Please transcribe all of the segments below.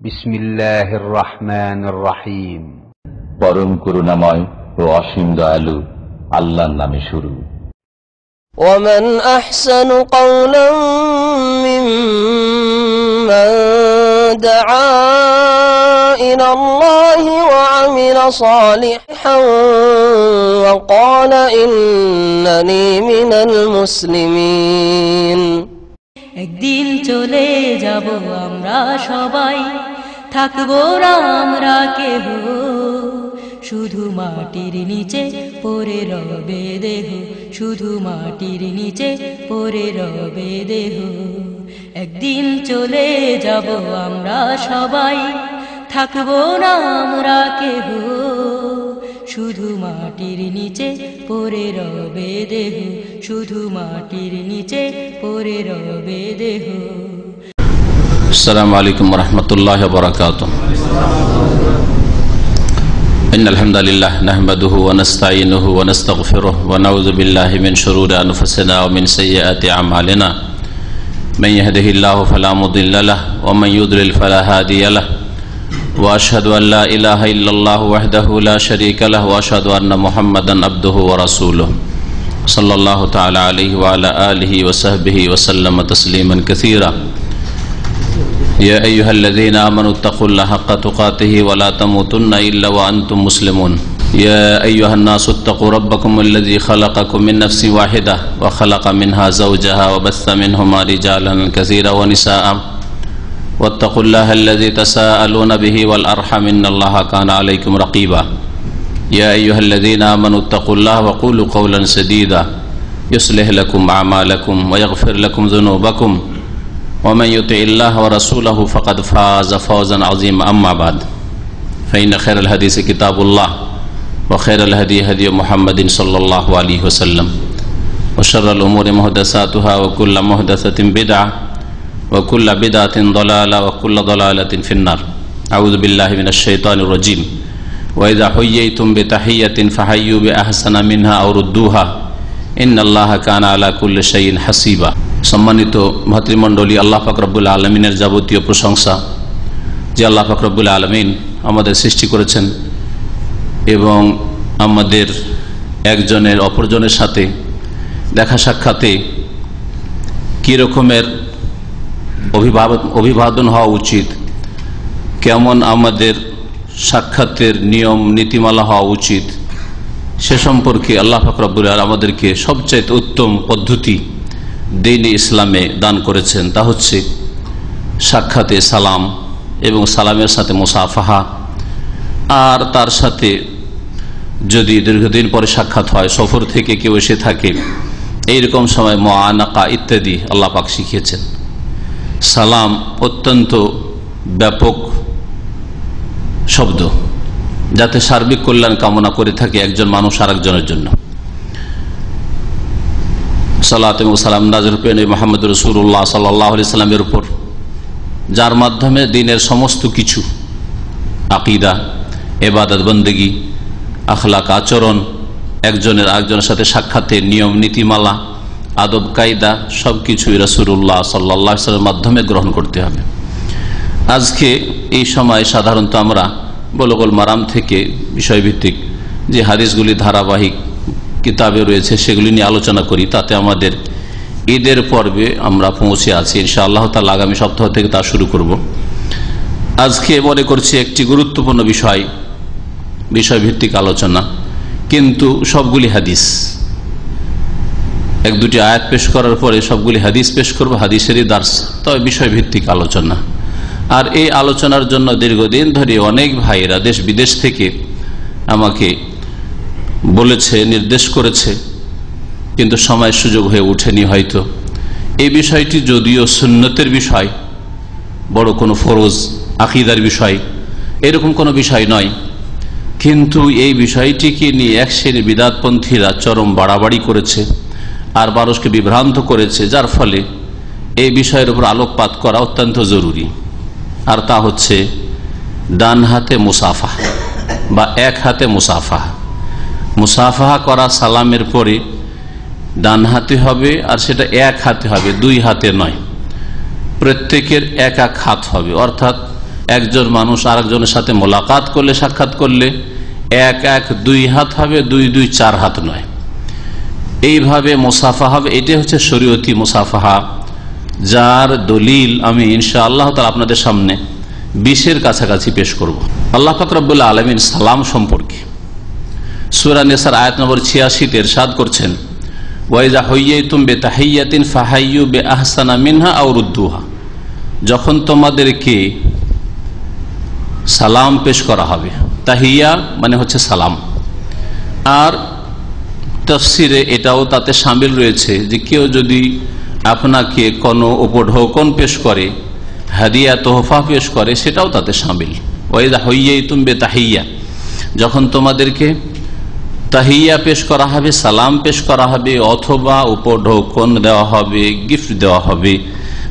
بسم الله الرحمن الرحيم পরম করুণাময় ও অসীম দয়ালু আল্লাহর নামে শুরু ومن أحسن قولا ممن دعا إلى الله وعمل صالحا وقال إنني من المسلمين একদিন চলে যাব আমরা সবাই থাকব আমরা কেহ শুধু মাটির নিচে পরে রবে দেহ, শুধু মাটির নিচে পরে রবে দেহ। একদিন চলে যাব আমরা সবাই, থাকব না আমরা কেহ শুধু মাটির নিচে পরে রবে দেহ, শুধু মাটির নিচে পরে রবে দেহ। السلام عليكم ورحمة الله وبركاته إن الحمد لله نحمده ونستعينه ونستغفره ونعوذ بالله من شرور أنفسنا ومن سيئات أعمالنا من يهده الله فلا مضل له ومن يضلل فلا هادي له۔ وأشهد أن لا إله إلا الله وحده لا شريك له وأشهد أن محمدا عبده ورسوله صلى الله تعالى عليه وعلى آله وصحبه وسلم تسليما كثيرا يا أيها الذين آمنوا اتقوا الله حق تقاته ولا تموتن إلا وأنتم مسلمون. يا أيها الناس اتقوا ربكم الذي خلقكم من نفس واحدة وخلق منها زوجها وبث منهما رجالا كثيرا ونساء. واتقوا الله الذي تساءلون به والأرحم إن الله كان عليكم رقيبا. يا أيها الذين آمنوا اتقوا الله وقولوا قولا سديدا. يصلح لكم أعمالكم ويغفر لكم ذنوبكم. ومن يطع الله ورسوله فقد فاز فوزا عظيما. أما بعد فإن خير الحديث كتاب الله وخير الهدي هدي محمد صلى الله عليه وسلم. وشر الأمور محدثاتها وكل محدثة بدعة وكل بدعة ضلالة وكل ضلالة في النار. أعوذ بالله من الشيطان الرجيم. وإذا حييتم بتحية فحيوا بأحسن منها أو ردوها. إن الله كان على كل شيء حسيبا. সম্মানিত ভাতৃমণ্ডলী, আল্লাহ ফাকরবুল আলমিনের যাবতীয় প্রশংসা যে আল্লাহ ফাকরবুল আলমিন আমাদের সৃষ্টি করেছেন এবং আমাদের একজনের অপরজনের সাথে দেখা সাক্ষাতে কী রকমের অভিবাদন হওয়া উচিত, কেমন আমাদের সাক্ষাতের নিয়ম, নীতিমালা হওয়া উচিত, সে সম্পর্কে আল্লাহ ফাকরাবুল আমাদেরকে সবচাইতে উত্তম পদ্ধতি দিন ইসলামে দান করেছেন, তা হচ্ছে সাক্ষাতে সালাম এবং সালামের সাথে মুসাফাহা। আর তার সাথে যদি দীর্ঘদিন পরে সাক্ষাৎ হয়, সফর থেকে কেউ এসে থাকে, এইরকম সময় মানাকা ইত্যাদি আল্লাহ পাক শিখিয়েছেন। সালাম অত্যন্ত ব্যাপক শব্দ, যাতে সার্বিক কল্যাণ কামনা করে থাকে একজন মানুষ আরেকজনের জন্য। সালাত এবং সালাম নাজর মোহাম্মদ রসুল্লাহ সাল্লাহ সাল্লামের উপর, যার মাধ্যমে দিনের সমস্ত কিছু, আকিদা, এবাদত বন্দেগি, আখলাক আচরণ, একজনের আরেকজনের সাথে সাক্ষাতের নিয়ম নীতিমালা, আদব কায়দা সব কিছুই রসুল্লাহ সাল্লাহ সাল্লামের মাধ্যমে গ্রহণ করতে হবে। আজকে এই সময় সাধারণত আমরা বলগোল মারাম থেকে বিষয়ভিত্তিক যে হাদিসগুলি ধারাবাহিক কিতাবে রয়েছে, সেগুলি নিয়ে আলোচনা করি। তাতে আমাদের ঈদের পর্বে আমরা পৌঁছে আছি। ইনশা আল্লাহ তালা আগামী সপ্তাহ থেকে তা শুরু করব। আজকে মনে করছি একটি গুরুত্বপূর্ণ বিষয়, বিষয়ভিত্তিক আলোচনা। কিন্তু সবগুলি হাদিস। এক দুটি আয়াত পেশ করার পরে সবগুলি হাদিস পেশ করব, হাদিসেরই দার্স। তবে বিষয়ভিত্তিক আলোচনা। আর এই আলোচনার জন্য দীর্ঘদিন ধরে অনেক ভাইয়েরা দেশ বিদেশ থেকে আমাকে বলেছে, নির্দেশ করেছে, কিন্তু সময় সুযোগ হয়ে ওঠেনি হয়তো। এই বিষয়টি যদিও সুন্নতের বিষয়, বড় কোনো ফরজ আকিদার বিষয়, এরকম কোনো বিষয় নয়। কিন্তু এই বিষয়টিকে নিয়ে এক শ্রেণি বিদাতপন্থীরা চরম বাড়াবাড়ি করেছে আর মানুষকে বিভ্রান্ত করেছে, যার ফলে এই বিষয়ের উপর আলোকপাত করা অত্যন্ত জরুরি। আর তা হচ্ছে, ডান হাতে মুসাফা বা এক হাতে মুসাফা মুসাফাহা করা সালামের পরে ডান হাতে হবে আর সেটা এক হাতে হবে, দুই হাতে নয়। প্রত্যেকের এক এক হাত হবে। অর্থাৎ একজন মানুষ আরেকজনের সাথে মোলাকাত করলে, সাক্ষাৎ করলে এক এক দুই হাত হবে, দুই দুই চার হাত নয়। এইভাবে মুসাফা হবে। এটাই হচ্ছে শরীয়তি মুসাফাহা, যার দলিল আমি ইনশা আল্লাহ তালা আপনাদের সামনে বিশের কাছাকাছি পেশ করব। আল্লাহ ফাকরাবুল্লাহ আলমিন সালাম সম্পর্কে সুরা নেসার আয়াত নম্বর ছিয়াশিতে সাদ করছেন ওয়াইজা হইয়ে তুমবে তাহাইয়াতিন ফাহাইয়ু বে আহসানা মিনহা আউরুদ্দুহা যখন তোমাদেরকে সালাম পেশ করা হবে, তাহিয়া মানে হচ্ছে সালাম। আর তফসিরে এটাও তাতে সামিল রয়েছে যে কেউ যদি আপনাকে কোনো উপঢৌকন পেশ করে, হাদিয়া, তোহফা পেশ করে, সেটাও তাতে সামিল। ওয়াইদা হইয়াই তুমবে তাহিয়া যখন তোমাদেরকে তাহিয়া পেশ করা হবে, সালাম পেশ করা হবে, অথবা উপঢৌকন দেওয়া হবে, গিফট দেওয়া হবে।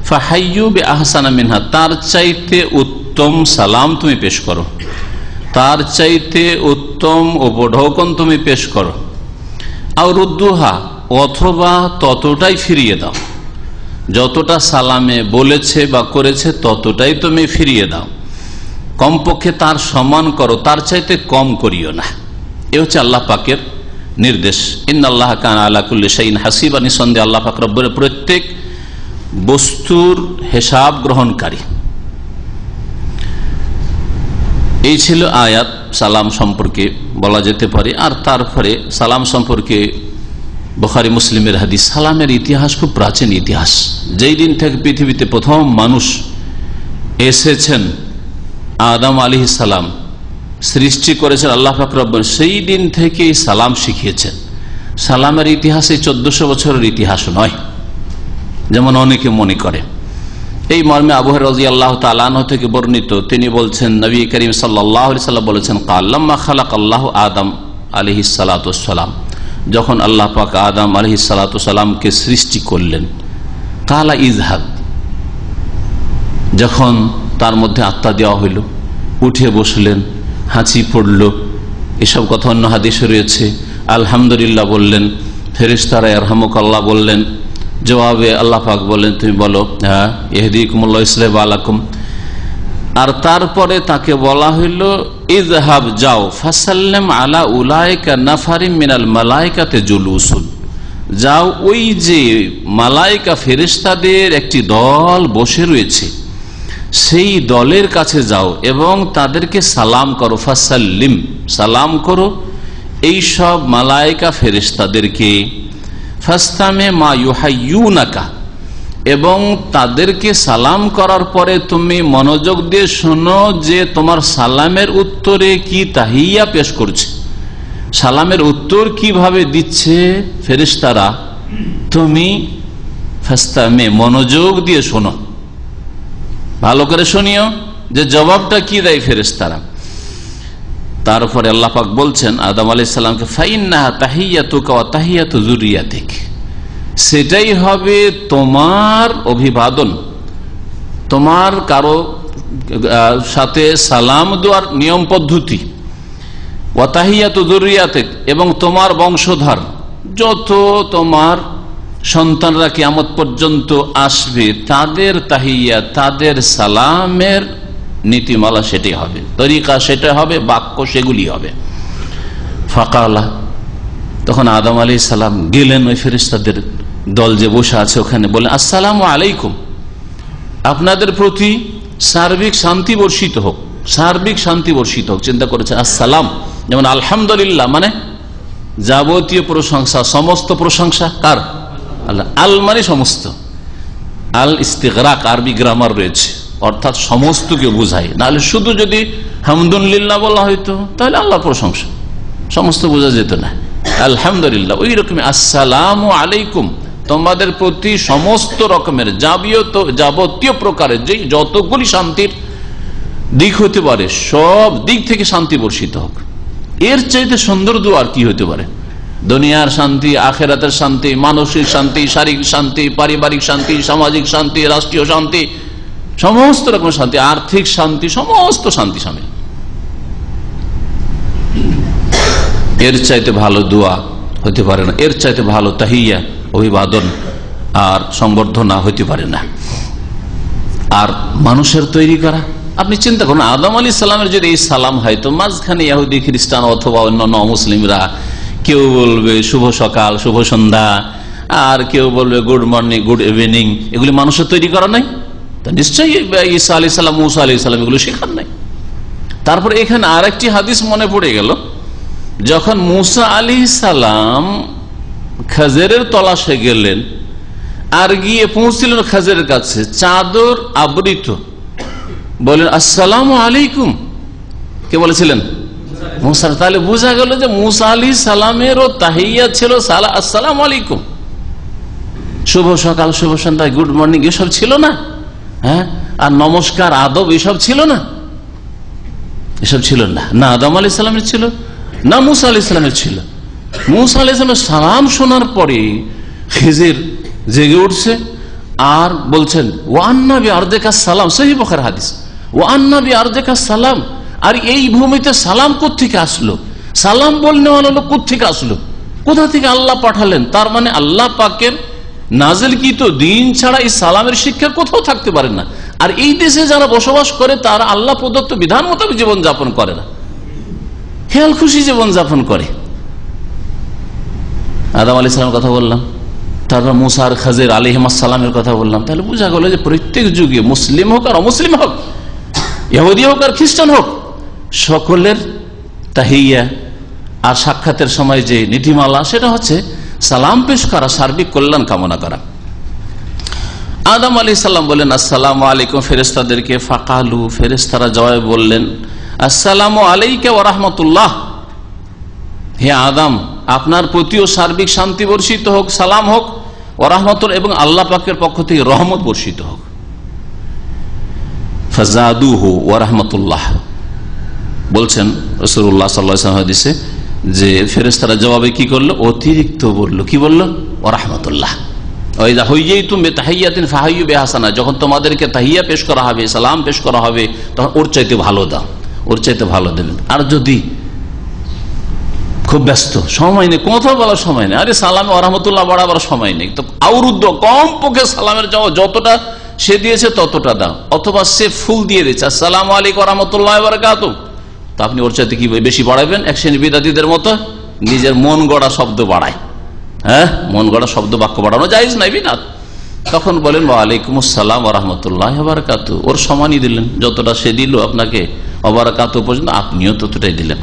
ফাহাইয়ুবে আহসানা মিনহা, তার চাইতে উত্তম সালাম তুমি পেশ করো। তার চাইতে উত্তম উপঢৌকন তুমি পেশ করো। আর রুদ্দুহা, অথবা ততটাই ফিরিয়ে দাও। যতটা সালামে বলেছে বা করেছে, ততটাই তুমি ফিরিয়ে দাও। কমপক্ষে তার সম্মান করো, তার চাইতে কম করিও না। এ হচ্ছে আল্লাহ পাকের নির্দেশ। ইন আল্লাহ কান আল্লাকুল্লি সাইন হাসিব আনি সন্দেহ আল্লাহ পাক রব্বরের প্রত্যেক বস্তুর হেসাব গ্রহণকারী। এই ছিল আয়াত সালাম সম্পর্কে বলা যেতে পারে, আর তারপরে সালাম সম্পর্কে বখারি মুসলিমের হাদিস। সালামের ইতিহাস খুব প্রাচীন ইতিহাস। যেই দিন থেকে পৃথিবীতে প্রথম মানুষ এসেছেন আদম আলী সালাম সৃষ্টি করেছেন আল্লাহ ফাকরব্বন সেই দিন থেকেই সালাম শিখিয়েছেন। সালামের ইতিহাস এই চোদ্দশো বছরের ইতিহাস নয়, যেমন অনেকে মনে করে। এই মর্মে আবহের রাজি আল্লাহ তালান থেকে বর্ণিত, তিনি বলছেন, নবী করিম সাল্লাহ সাল্লাম বলেছেন কাল্লাম্মা খালাক আল্লাহ আদম আলহি সালাতাম যখন আল্লাহ পাক আদম আলহি সালাতামকে সৃষ্টি করলেন, কালা ইজহাদ যখন তার মধ্যে আত্মা দেওয়া হইল উঠে বসলেন হাঁচি পড়ল। এসব কথা অন্য হাদিসে রয়েছে। আলহামদুলিল্লাহ বললেন ফেরিস্তারা আরহামুক আল্লাহ বললেন। জবাবে আল্লাহ পাক বললেন, তুমি বলো হ্যাঁ এহদি কুমুল্লা ইসলাম আলাকুম। আর তারপরে তাকে বলা হইল ইজহাব যাও, ফাসাল্লাম আলা উলায়কা নাফারিম মিনাল মালাইকাতে জুলুসুল যাও, ওই যে মালাইকা ফেরিস্তাদের একটি দল বসে রয়েছে। সেই দলের কাছে যাও এবং তাদেরকে সালাম করো, ফাসাল্লিম, সালাম করো। এই সব মালাইকা ফেরিস্তাদেরকে ফাস্তামে মা ইউহাইউনাকা এবং তাদেরকে সালাম করার পরে তুমি মনোযোগ দিয়ে শোনো যে তোমার সালামের উত্তরে কি তাহিয়া পেশ করছে। সালামের উত্তর কীভাবে দিচ্ছে ফেরিস্তারা তুমি ফাস্তামে মনোযোগ দিয়ে শোনো। ভালো করে শুনিও যে জবাবটা কি দেয় ফেরেস্তারা তারপরে আল্লাপাক বলছেন, আদম আলাইসাল্লামকে ফাইন্না তাহিয়াতু কাওয়া তাহিয়াতু জুরিয়াতিক সেটাই হবে তোমার অভিবাদন। তোমার কারও সাথে সালাম দেওয়ার নিয়ম পদ্ধতি। ওয়াতাহিয়াত জরুরিয়াতে এবং তোমার বংশধর। যত তোমার সন্তানরা কেমত পর্যন্ত আসবে, তাদের তাহিয়া, তাদের সালামের নীতিমালা সেটি হবে। তরিকা সেটা হবে, বাক্য সেগুলি হবে। ফাঁকা তখন আদম আলী সালাম গেলেন ওই ফেরিস্তাদের দল যে বসে আছে ওখানে বলেন আসসালাম আলাইকুম। আপনাদের প্রতি সার্বিক শান্তি বর্ষিত হোক, সার্বিক শান্তি বর্ষিত হোক। চিন্তা করেছেন আসসালাম। যেমন, আলহামদুলিল্লাহ। মানে যাবতীয় প্রশংসা, সমস্ত প্রশংসা কার? আল্লাহ, আল মানে সমস্ত। আল ইস্তেকরাক আরবি গ্রামার রয়েছে। অর্থাৎ সমস্তকে বোঝায়। নাহলে শুধু যদি হামদুল্লিল্লাহ বলা হইতো, তাহলে আল্লাহ প্রশংসা। সমস্ত বোঝা যেত না। আলহামদুলিল্লাহ, ওই রকম আসসালাম আলাইকুম। তোমাদের প্রতি সমস্ত রকমের যাবতীয় প্রকারের যে যতগুলি শান্তির দিক হতে পারে, সব দিক থেকে শান্তি বর্ষিত হোক। এর চাইতে সুন্দর দুয়ার কি হতে পারে? দুনিয়ার শান্তি, আখেরাতের শান্তি, মানসিক শান্তি, শারীরিক শান্তি, পারিবারিক শান্তি, সামাজিক শান্তি, রাষ্ট্রীয় শান্তি, সমস্ত রকম শান্তি, আর্থিক শান্তি, সমস্ত শান্তি সামিল। এর চাইতে ভালো দোয়া হতে পারে না, এর চাইতে ভালো তাহিয়া, অভিবাদন আর সংবর্ধনা হইতে পারে না। আর মানুষের তৈরি করা, আপনি চিন্তা করুন, আদম আলী সালামের যদি এই সালাম হয়, তো মাঝখানে ইয়াহুদি খ্রিস্টান অথবা অন্যান্য মুসলিমরা কেউ বলবে শুভ সকাল, শুভ সন্ধ্যা, আর কেউ বলবে গুড মর্নিং গুড ইভিনিং এগুলি মানুষের তৈরি করা নাই। তা নিশ্চয়ই ঈসা আলি সাল্লাম মুসা আলি সাল্লাম এগুলো শেখার নাই। তারপর এখানে আর একটি হাদিস মনে পড়ে গেল, যখন মুসা আলী সালাম খাজেরের তলাশে গেলেন, আর গিয়ে পৌঁছছিলেন খাজেরের কাছে, চাদর আবৃত। বলেন, আসসালাম আলাইকুম। কে বলেছিলেন? তাহলে বোঝা গেল যে মুসা আলী সালামেরও তাহিয়া ছিল আসসালাম আলাইকুম। শুভ সকাল, শুভ সন্ধ্যা, গুড মর্নিং, এসব ছিল না? হ্যাঁ? আর নমস্কার, আদব, এসব ছিল না? এসব ছিল না। না আদম আলি সালামের ছিল, না মুসা আলি সালামের ছিল। মুসা আলি সালামের সালাম শোনার পরে খেজের জেগে উঠছে আর বলছেন ও আন্নাবি আর্দেকা সালাম। সহি বখার হাদিস। ও আন্নাবি আর্দেকা সালাম। আর এই ভূমিতে সালাম কোথেকে আসলো? সালাম বলনে লোক কোথেকে আসলো? কোথা থেকে আল্লাহ পাঠালেন? তার মানে আল্লাহ পাকের নাজেল কি তো দিন ছাড়া এই সালামের শিক্ষা কোথাও থাকতে পারে না। আর এই দেশে যারা বসবাস করে, তারা আল্লাহ প্রদত্ত বিধান মোতাবেক জীবন যাপন করে না। খেয়াল খুশি জীবনযাপন করে। আদাম আলি সালামের কথা বললাম। তারপর মুসার খাজের আলিহাসালামের কথা বললাম। তাহলে বোঝা গেল যে প্রত্যেক যুগে মুসলিম হোক আর অমুসলিম হোক, ইহুদি হোক আর খ্রিস্টান হোক সকলের তাহিয়া আর সাক্ষাতের সময় যে নীতিমালা, সেটা হচ্ছে সালাম পেশ করা, সার্বিক কল্যাণ কামনা করা। আদম আলী সাল্লাম বললেন আসসালাম আলাইকুম ফেরেস্তাদেরকে ফাকালু ফেরেস্তারা জবাব বললেন, আসসালাম আলাইকে ওরহমতুল্লাহ হে আদম, আপনার প্রতিও সার্বিক শান্তি বর্ষিত হোক, সালাম হোক ওরহমতুল এবং আল্লাহ পাকের পক্ষ থেকে রহমত বর্ষিত হোক। ফাজাদু হু ওরহমতুল্লাহ বলছেন রসুল্লাহ সাল্লাহাদিসে যে ফেরেস্তারা জবাবে কি করল? অতিরিক্ত বলল। কি বলল? ওরহমতুল্লাহ। ওই যা তুমি যখন তোমাদেরকে তাহিয়া পেশ করা হবে, সালাম পেশ করা হবে, তখন ওর চাইতে ভালো দাও। ওর চাইতে ভালো দেবেন। আর যদি খুব ব্যস্ত, সময় নেই, কোথাও বলার সময় নেই। আরে সালামে ওরহমতুল্লাহ বাড়াবার সময় নেই। তো আউরুদ্ধ কম পক্ষে সালামের যতটা সে দিয়েছে ততটা দাও। অথবা সে ফুল দিয়ে দিচ্ছে আসসালাম আলাইকুম রহমতুল্লাহ বারকাত তো আপনি ওর চাইতে কি বেশি বাড়াবেন এক শ্রেণি বিদাতিদের মতো নিজের মন গড়া শব্দ বাড়ায়। হ্যাঁ? মন গড়া শব্দ বাক্য বাড়ানো যাইজ নাই বিনাথ তখন বলেন, ওয়ালাইকুম আসসালাম আরহামতুল্লাহ অবরাকাত ওর সমানই দিলেন। যতটা সে দিল আপনাকে অবরাকাত পর্যন্ত, আপনিও ততটাই দিলেন।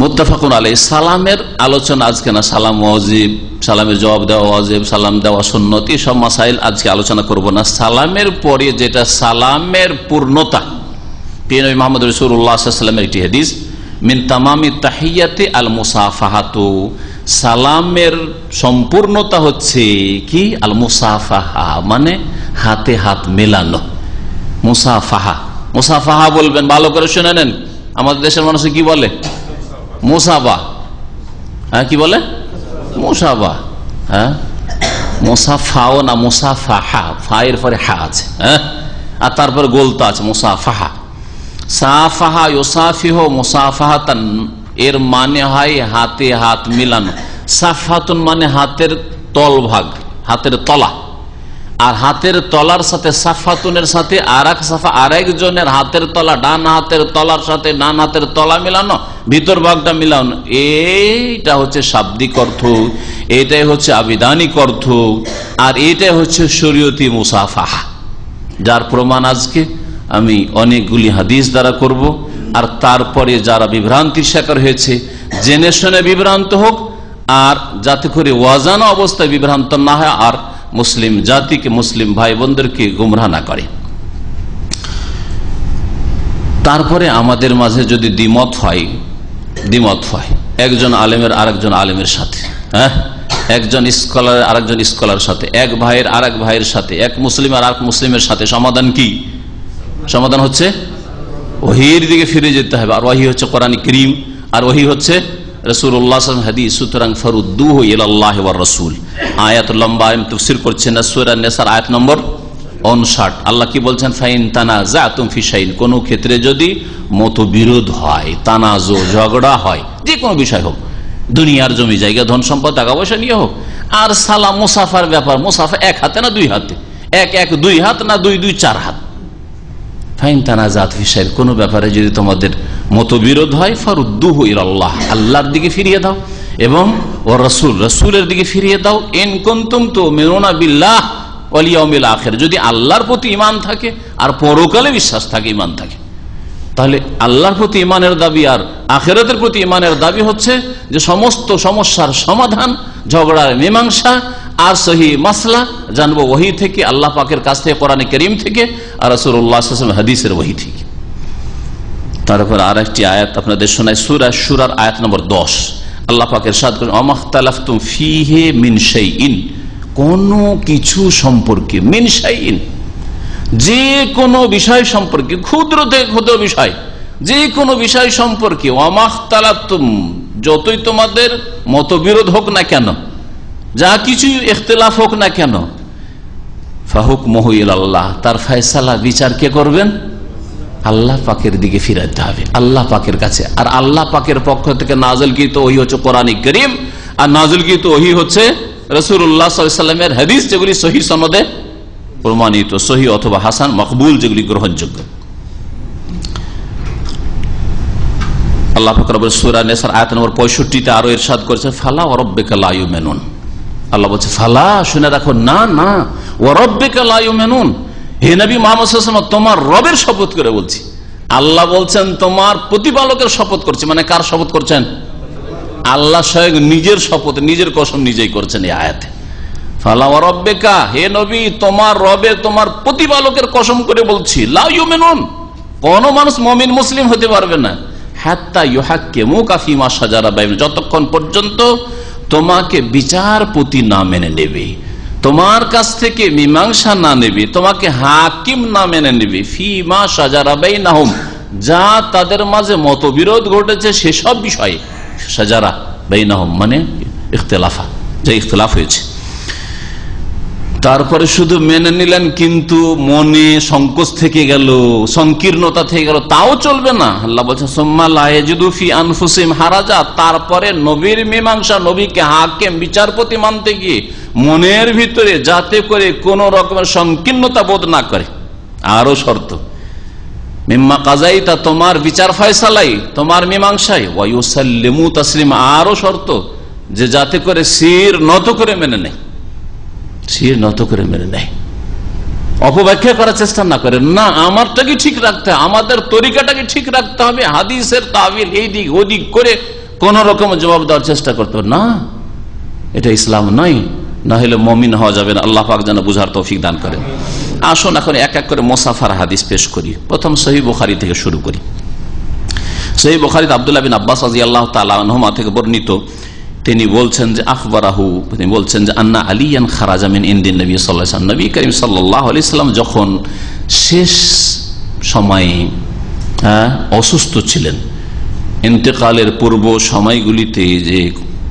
মুত্তাফাকুন আলাই সালামের আলোচনা আজকে না, সালাম ওয়াজিব, সালামের জবাব দেওয়া ওয়াজিব, সালাম দেওয়া সুন্নত সব মাসাইল আজকে আলোচনা করব না। সালামের পরে যেটা সালামের পূর্ণতা পিএনবী মোহাম্মদ রসুল্লাহামের একটি হাদিস মিন তামামি আল মুসাফাহাতু সালামের সম্পূর্ণতা হচ্ছে কি আল মুসাফাহা মানে হাতে হাত মেলানো মুসাফাহা মুসাফাহা বলবেন ভালো করে শুনে নেন আমাদের দেশের মানুষ কি বলে মুসাবা হ্যাঁ কি বলে মুসাবা হ্যাঁ মুসাফাও না মুসাফাহা ফায়ের পরে হা আছে হ্যাঁ আর তারপর গোলতা আছে মুসাফাহা সাফাহা ইউসাফিহ মুসাফাহাতান। এর মানে হয় হাতে হাত মিলানো। সাফাতুন মানে হাতের তল ভাগ হাতের তলা। আর হাতের তলার সাথে সাফাতুনের সাথে আর এক সাফা আর একজনের হাতের তলা, ডান হাতের তলার সাথে ডান হাতের তলা মিলানো, ভিতর ভাগটা মিলানো, এইটা হচ্ছে শাব্দিক অর্থ, এটাই হচ্ছে আবিধানিক অর্থ, আর এটাই হচ্ছে শরীয়তি মুসাফাহা। যার প্রমাণ আজকে আমি অনেকগুলি হাদিস দ্বারা করব, আর তারপরে যারা বিভ্রান্তির শিকার হয়েছে, জেনে শুনে বিভ্রান্ত হোক, আর যাতে করে ওয়াজানা অবস্থায় বিভ্রান্ত না হয়, আর মুসলিম জাতিকে, মুসলিম ভাই বোনদেরকে গুমরা না করে। তারপরে আমাদের মাঝে যদি দ্বিমত হয় দ্বিমত হয়, একজন আলেমের আরেকজন আলেমের সাথে হ্যাঁ? একজন স্কলার আরেকজন স্কলার সাথে, এক ভাইয়ের আর ভাইয়ের সাথে, এক মুসলিম আর এক মুসলিমের সাথে সমাধান কি? সমাধান হচ্ছে ওহির দিকে ফিরে যেতে হবে। আর ওহি হচ্ছে কোরআন করিম, আর ওহি হচ্ছে সুতরাং ফরুদ্দু ইল্লাহ রসুল। লম্বা নেসার আয়াত নম্বর উনষাট। আল্লাহ কি বলছেন? ফাইন কোনো ক্ষেত্রে যদি মতবিরোধ হয়, তানাজো, ঝগড়া হয়, যে কোনো বিষয় হোক, দুনিয়ার জমি, জায়গা, ধন সম্পদ, টাকা পয়সা নিয়ে হোক, আর সালাম মুসাফার ব্যাপার, মুসাফা এক হাতে না দুই হাতে? এক এক দুই হাত না দুই দুই চার হাত? ফাইন ফিসাইল কোনো ব্যাপারে যদি তোমাদের মতবিরোধ হয়, ফারুদ্দুহ আল্লাহ আল্লাহর দিকে ফিরিয়ে দাও। এবং ও রসুল, রসুলের দিকে ফিরিয়ে দাও। এন কন্তুম তো মেরোনা বিল্লাহ অলিয়মিল আখের। যদি আল্লাহর প্রতি ইমান থাকে, আর পরকালে বিশ্বাস থাকে ইমান থাকে। তাহলে আল্লাহর প্রতি ইমানের দাবি আর আখেরাতের প্রতি ইমানের দাবি হচ্ছে যে সমস্ত সমস্যার সমাধান, ঝগড়ার মীমাংসা আর সহি মাসলা জানব ওহি থেকে, আল্লাহ পাকের কাছ থেকে, কোরআনে করিম থেকে, আর রসুল্লাহ হাদিসের ওহি থেকে। তারপর আর একটি আয়াত আপনাদের শোনায় সুরা সুরার আয়াত নম্বর দশ। আল্লাহ পাকের ইন কোন কিছু সম্পর্কে, মিন ইন যে কোনো বিষয় সম্পর্কে, ক্ষুদ্র থেকে ক্ষুদ্র বিষয়, যে কোনো বিষয় সম্পর্কে অমাখতালাফতুম যতই তোমাদের মতবিরোধ হোক না কেন যা কিছু ইখতলাফ হোক না কেন ফাহুক মহিল আল্লাহ তার ফয়সালা বিচার কে করবেন? আল্লাহ পাকের দিকে ফিরাতে হবে। আল্লাহ পাকের কাছে। আর আল্লাহ পাকের পক্ষ থেকে নাজল তো ওই হচ্ছে কোরআনিক করিম, আর নাজল তো ওই হচ্ছে রসুল্লাহ সাল্লামের হাদিস, যেগুলি সহি সনদে প্রমাণিত সহি অথবা হাসান, মকবুল, যেগুলি গ্রহণযোগ্য। আল্লাহ ফকর সুরা নেসার আয়ত নম্বর পঁয়ষট্টিতে আরও এরশাদ করেছে, ফালা অরব্বেকা মেনুন আল্লাহ বলছে, ফালা, শুনে রাখো, না না। ওরব্বেকা লায়ু মেনুন হে নবী মোহাম্মদ তোমার রবের শপথ করে বলছি। আল্লাহ বলছেন, তোমার প্রতিপালকের শপথ করছে। মানে কার শপথ করছেন? আল্লাহ স্বয়ং নিজের শপথ, নিজের কসম নিজেই করছেন এই আয়াতে। ফালাওয়ারব্বেকা হে নবী, তোমার রবে তোমার প্রতিপালকের কসম করে বলছি লাউ মেনুন কোন মানুষ মমিন, মুসলিম হতে পারবে না। হাত্তা ইহাক্কে মুকাফিমা সাজারা বাইন। যতক্ষণ পর্যন্ত তোমাকে বিচারপতি না মেনে নেবে, তোমার কাছ থেকে মীমাংসা না নেবে, তোমাকে হাকিম না মেনে নেবে। ফি মা না হোম যা তাদের মাঝে মতবিরোধ ঘটেছে সেসব বিষয়ে সাজারা বেইনাহম মানে ইখতলাফা, যে ইখতলাফ হয়েছে। তারপরে শুধু মেনে নিলেন, কিন্তু মনে সংকোচ থেকে গেল, সংকীর্ণতা থেকে গেল, তাও চলবে না। আল্লাহ বলছেন সোম্মাফি আনফুসিম হারাজা। তারপরে নবীর মীমাংসা, নবীকে হাকেম, বিচারপতি মানতে গিয়ে মনের ভিতরে যাতে করে কোন রকমের সংকীর্ণতা বোধ না করে। আরও শর্ত, মিম্মা কাজাই তা তোমার বিচার ফয়সালাই, তোমার মীমাংসায় ওয়াইসাল্লিমু তসলিম আরও শর্ত, যে যাতে করে শির নত করে মেনে নেয়। শির নত করে মেনে নেয়। অপব্যাখ্যা করার চেষ্টা না করে, না, আমারটাকে ঠিক রাখতে আমাদের তরিকাটাকে ঠিক রাখতে হবে, হাদিসের তাবিল এই দিক ওদিক করে কোন রকম জবাব দেওয়ার চেষ্টা করতে না, এটা ইসলাম নয়, না হলে মমিন হওয়া যাবে না, আল্লাহ পাক যেন বুঝার তৌফিক দান করেন। আসুন এখন এক এক করে মোসাফার হাদিস পেশ করি। প্রথম সহি বুখারি থেকে শুরু করি। সহি বুখারি আবদুল্লাহ বিন আব্বাস আজি আল্লাহ তালা থেকে বর্ণিত তিনি বলছেন যে আখবরাহু তিনি বলছেন যে আন্না আলিয়ান খারাজামিন ইন্দিন নবী সাল্লাম নবী করিম সাল্লাহ আলি সাল্লাম যখন শেষ সময়ে হ্যাঁ, অসুস্থ ছিলেন ইন্তেকালের পূর্ব সময়গুলিতে যে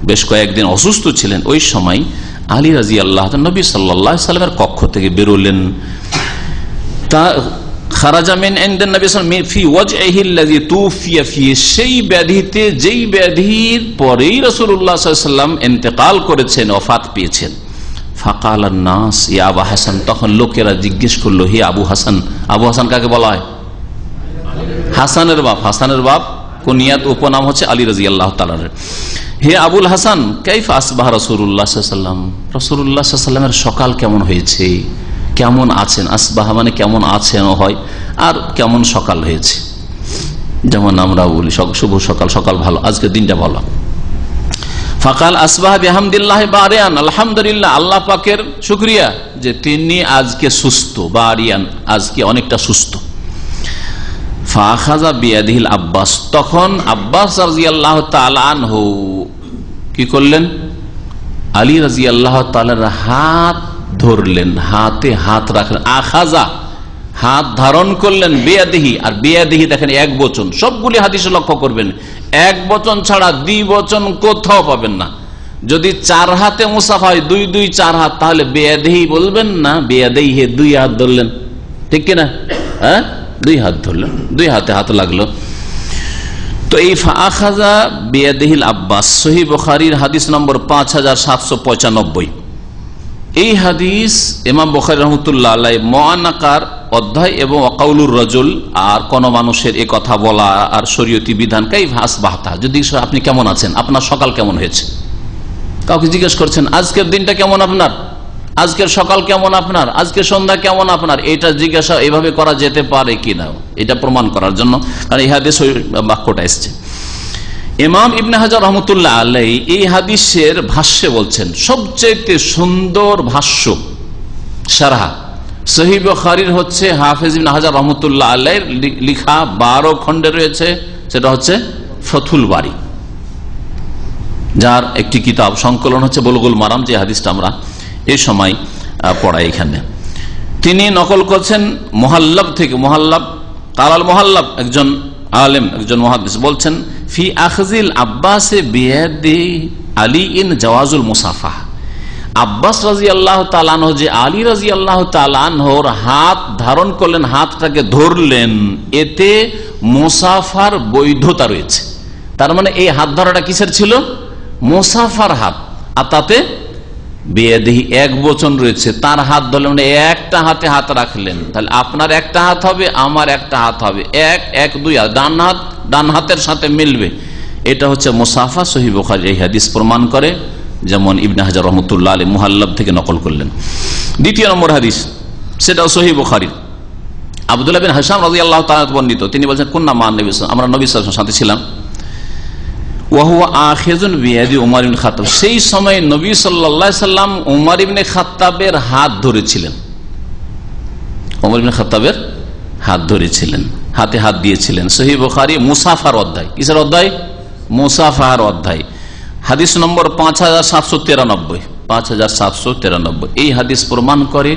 বেশ কয়েকদিন অসুস্থ ছিলেন ওই সময় আলী রাজি আল্লাহ নবী সাল্লাহ সাল্লামের কক্ষ থেকে বেরোলেন। তা সেই ব্যাধিতে, যেই ব্যাধির পরেই করেছেন অফাত পেয়েছেন। হাসান, তখন লোকেরা জিজ্ঞেস করল, হে আবু হাসান আবু হাসান কাকে বলা হয়? হাসানের বাপ হাসানের বাপ কুনিয়াত উপনাম হচ্ছে আলী রাজি আল্লাহ হে আবুল হাসান, কাইফ আসবাহ রসুল্লাহ সাল্লাম সকাল কেমন হয়েছে? কেমন আছেন? আসবাহ মানে কেমন আছেন হয়, আর কেমন সকাল হয়েছে? যেমন আমরা বলি শুভ সকাল সকাল ভালো, আজকে দিনটা ভালো। ফাকাল আসবাহ বেহামদুল্লাহ বারিয়ান, আলহামদুলিল্লাহ, আল্লাহ পাকের শুক্রিয়া যে তিনি আজকে সুস্থ বা আরিয়ান আজকে অনেকটা সুস্থ। আব্বাস, তখন আব্বাস আল্লাহ কি করলেন? আলী রাজি আল্লাহ হাত ধরলেন, হাতে হাত রাখলেন। আখাজা, হাত ধারণ করলেন বেয়াদেহি, আর বেয়াদেহি দেখেন এক বচন। সবগুলি হাদিসে লক্ষ্য করবেন। এক বচন ছাড়া দ্বি বচন কোথাও পাবেন না। যদি চার হাতে মুসাফা হয়, দুই দুই চার হাত, তাহলে বেয়াদেহি বলবেন না, বেয়াদেহি হে দুই হাত ধরলেন। ঠিক কিনা? হ্যাঁ? দুই হাত ধরলেন, দুই হাতে হাত লাগল। তো এই আখাজা বেয়াদেহিল আব্বাস সহি বখারির হাদিস নম্বর পাঁচ হাজার সাতশো পঁচানব্বই। এই হাদিস ইমাম বখারি রহমতুল্লাহ আল্লাহ মহানাকার অধ্যায় এবং অকাউলুর রজুল, আর কোন মানুষের এ কথা বলা আর শরীয়তি বিধান কাই ভাস বাহতা? যদি আপনি কেমন আছেন? আপনার সকাল কেমন হয়েছে? কাউকে জিজ্ঞেস করছেন, আজকের দিনটা কেমন আপনার? আজকের সকাল কেমন আপনার? আজকের সন্ধ্যা কেমন আপনার? এটা জিজ্ঞাসা এভাবে করা যেতে পারে কি না এটা প্রমাণ করার জন্য। কারণ ইহাদেশ ওই বাক্যটা এসছে। ইমাম ইবনে হাজার রহমতুল্লাহ আলাই এই হাদিসের ভাষ্যে বলছেন সবচেয়ে সুন্দর ভাষ্য, সারাহা সহিব খারির হচ্ছে হাফেজ হাজার রহমতুল্লাহ আল্লাহর লিখা বারো রয়েছে, সেটা হচ্ছে ফথুল বাড়ি যার একটি কিতাব সংকলন হচ্ছে বলগুল মারাম, যে হাদিসটা আমরা এই সময় পড়াই এখানে। তিনি নকল করছেন মোহাল্লাব থেকে, মোহাল্লাব কালাল মোহাল্লাব, একজন আলেম, একজন মহাদিস বলছেন ফি আখজিল আব্বাসে বিয়াদি আলী ইন জওয়াজুল মুসাফা আব্বাস রাজি আল্লাহ তালানহ যে আলী রাজি আল্লাহ তালানহর হাত ধারণ করলেন, হাতটাকে ধরলেন, এতে মুসাফার বৈধতা রয়েছে। তার মানে এই হাত ধরাটা কিসের ছিল? মুসাফার হাত। আর তাতে বেয়াদেহি এক বচন রয়েছে, তার হাত ধরলেন মানে একটা হাতে হাত রাখলেন। তাহলে আপনার একটা হাত হবে, আমার একটা হাত হবে। এক এক, দুই হাত ডান হাত, ডান হাতের সাথে মিলবে। এটা হচ্ছে মুসাফা সহি বোখারি, এই হাদিস প্রমাণ করে, যেমন ইবনে হাজার রহমতুল্লাহ আলী মুহাল্লাব থেকে নকল করলেন। দ্বিতীয় নম্বর হাদিস, সেটাও সহি বোখারি। আবদুল্লাহ বিন হাসাম রাজি আল্লাহ বর্ণিত। তিনি বলছেন কন্যা মান নবী আমরা নবী সাথে ছিলাম। ওয়াহুয়া আখেজন বিয়াদি উমার ইবিন খাতাব সেই সময় নবী সাল্লা সাল্লাম উমার ইবনে খাতাবের হাত ধরেছিলেন। উমর ইবিন খাতাবের হাত ধরেছিলেন, হাতে হাত দিয়েছিলেন। সহি বখারি মুসাফার অধ্যায়। কিসের অধ্যায়? মুসাফার অধ্যায়। হাদিস নম্বর পাঁচ হাজার সাতশো তিরানব্বই। পাঁচ হাজার সাতশো তিরানব্বই। এই হাদিস প্রমাণ করে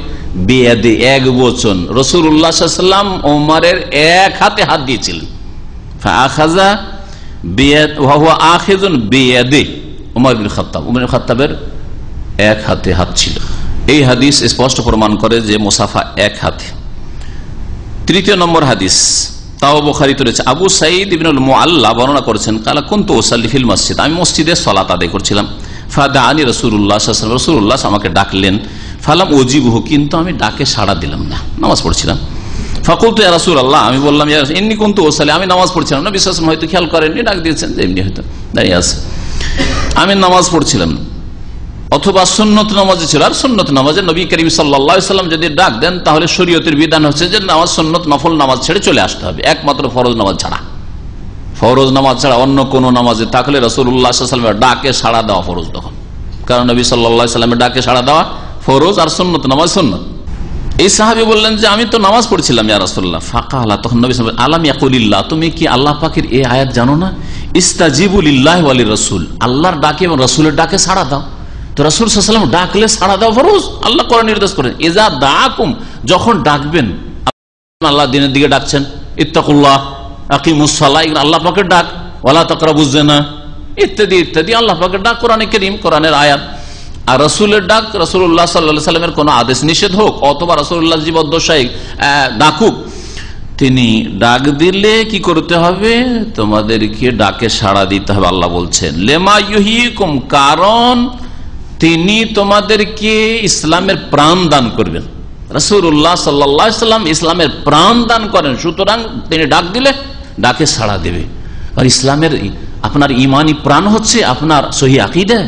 বেয়াদে এক বচন। রসুল উল্লাহাম ওমারের এক হাতে হাত দিয়েছিলেন। আখাজা খাত্তাবের এক হাতে হাত ছিল। এই হাদিস স্পষ্ট প্রমাণ করে যে এক হাতে। তৃতীয় নম্বর হাদিস, তাও রয়েছে, আবু সাইদ ইবিনুল বর্ণনা করেছেন, কালা কোন তো ওসাল্লিফিল মসজিদ। আমি মসজিদে সলাত আদায় করছিলাম। ফাদা আনি রসুল্লাহ রসুল্লাহ আমাকে ডাকলেন। ফালাম অজিবহু কিন্তু আমি ডাকে সাড়া দিলাম না। নামাজ পড়ছিলাম। ফকুল তো রাসুল আল্লাহ আমি বললাম এমনি কোন তো ওসালে। আমি নামাজ পড়ছিলাম না, বিশ্বাস হয়তো খেয়াল করেননি, ডাক দিয়েছেন যে এমনি হয়তো দাঁড়িয়ে আছে। আমি নামাজ পড়ছিলাম। অথবা সুন্নত নামাজে ছিল, আর সুন্নত নামাজে নবী করিম সাল্লাম যদি ডাক দেন, তাহলে শরীয়তের বিধান হচ্ছে যে নামাজ সুন্নত, নফল নামাজ ছেড়ে চলে আসতে হবে, একমাত্র ফরজ নামাজ ছাড়া। ফরজ নামাজ ছাড়া অন্য কোন নামাজে থাকলে রসুল্লাহামের ডাকে সাড়া দেওয়া ফরজ তখন। কারণ নবী সাল্লা সাল্লামের ডাকে সাড়া দেওয়া ফরজ আর সুন্নত নামাজ সুন্নত। এই সাহাবি বললেন যে, আমি তো নামাজ পড়ছিলাম ইয়ারসোল্লাহ ফাঁকা আল্লাহ তখন নবী আলাম ইয়াকুলিল্লাহ, তুমি কি আল্লাহ পাখির এই আয়াত জানো না? ইস্তাজিবুল্লাহ আলী রসুল আল্লাহর ডাকে এবং রসুলের ডাকে সাড়া দাও। তো রসুল সাল্লাম ডাকলে সাড়া দাও, ফরোজ। আল্লাহ করে নির্দেশ করেন এজা দাকুম যখন ডাকবেন আল্লাহ দিনের দিকে ডাকছেন, ইত্তাকুল্লাহ আকিমুসাল্লাহ আল্লাহ পাকের ডাক। ওলা তকরা বুঝবে না ইত্যাদি ইত্যাদি, আল্লাহ পাকের ডাক, কোরআনে করিম, কোরআনের আয়াত। আর রসুলের ডাক রসুল্লাহ সাল্লা সাল্লামের কোন আদেশ নিষেধ হোক অথবা রসুল্লাহ জীবদ্দশাই ডাকুক, তিনি ডাক দিলে কি করতে হবে? তোমাদেরকে ডাকে সাড়া দিতে হবে, আল্লাহ বলছেন। লেমা কারণ তিনি তোমাদেরকে ইসলামের প্রাণ দান করবেন। রসুল্লাহ সাল্লাম ইসলামের প্রাণ দান করেন, সুতরাং তিনি ডাক দিলে ডাকে সাড়া দেবে। আর ইসলামের আপনার ইমানি প্রাণ হচ্ছে আপনার সহি আকিদে,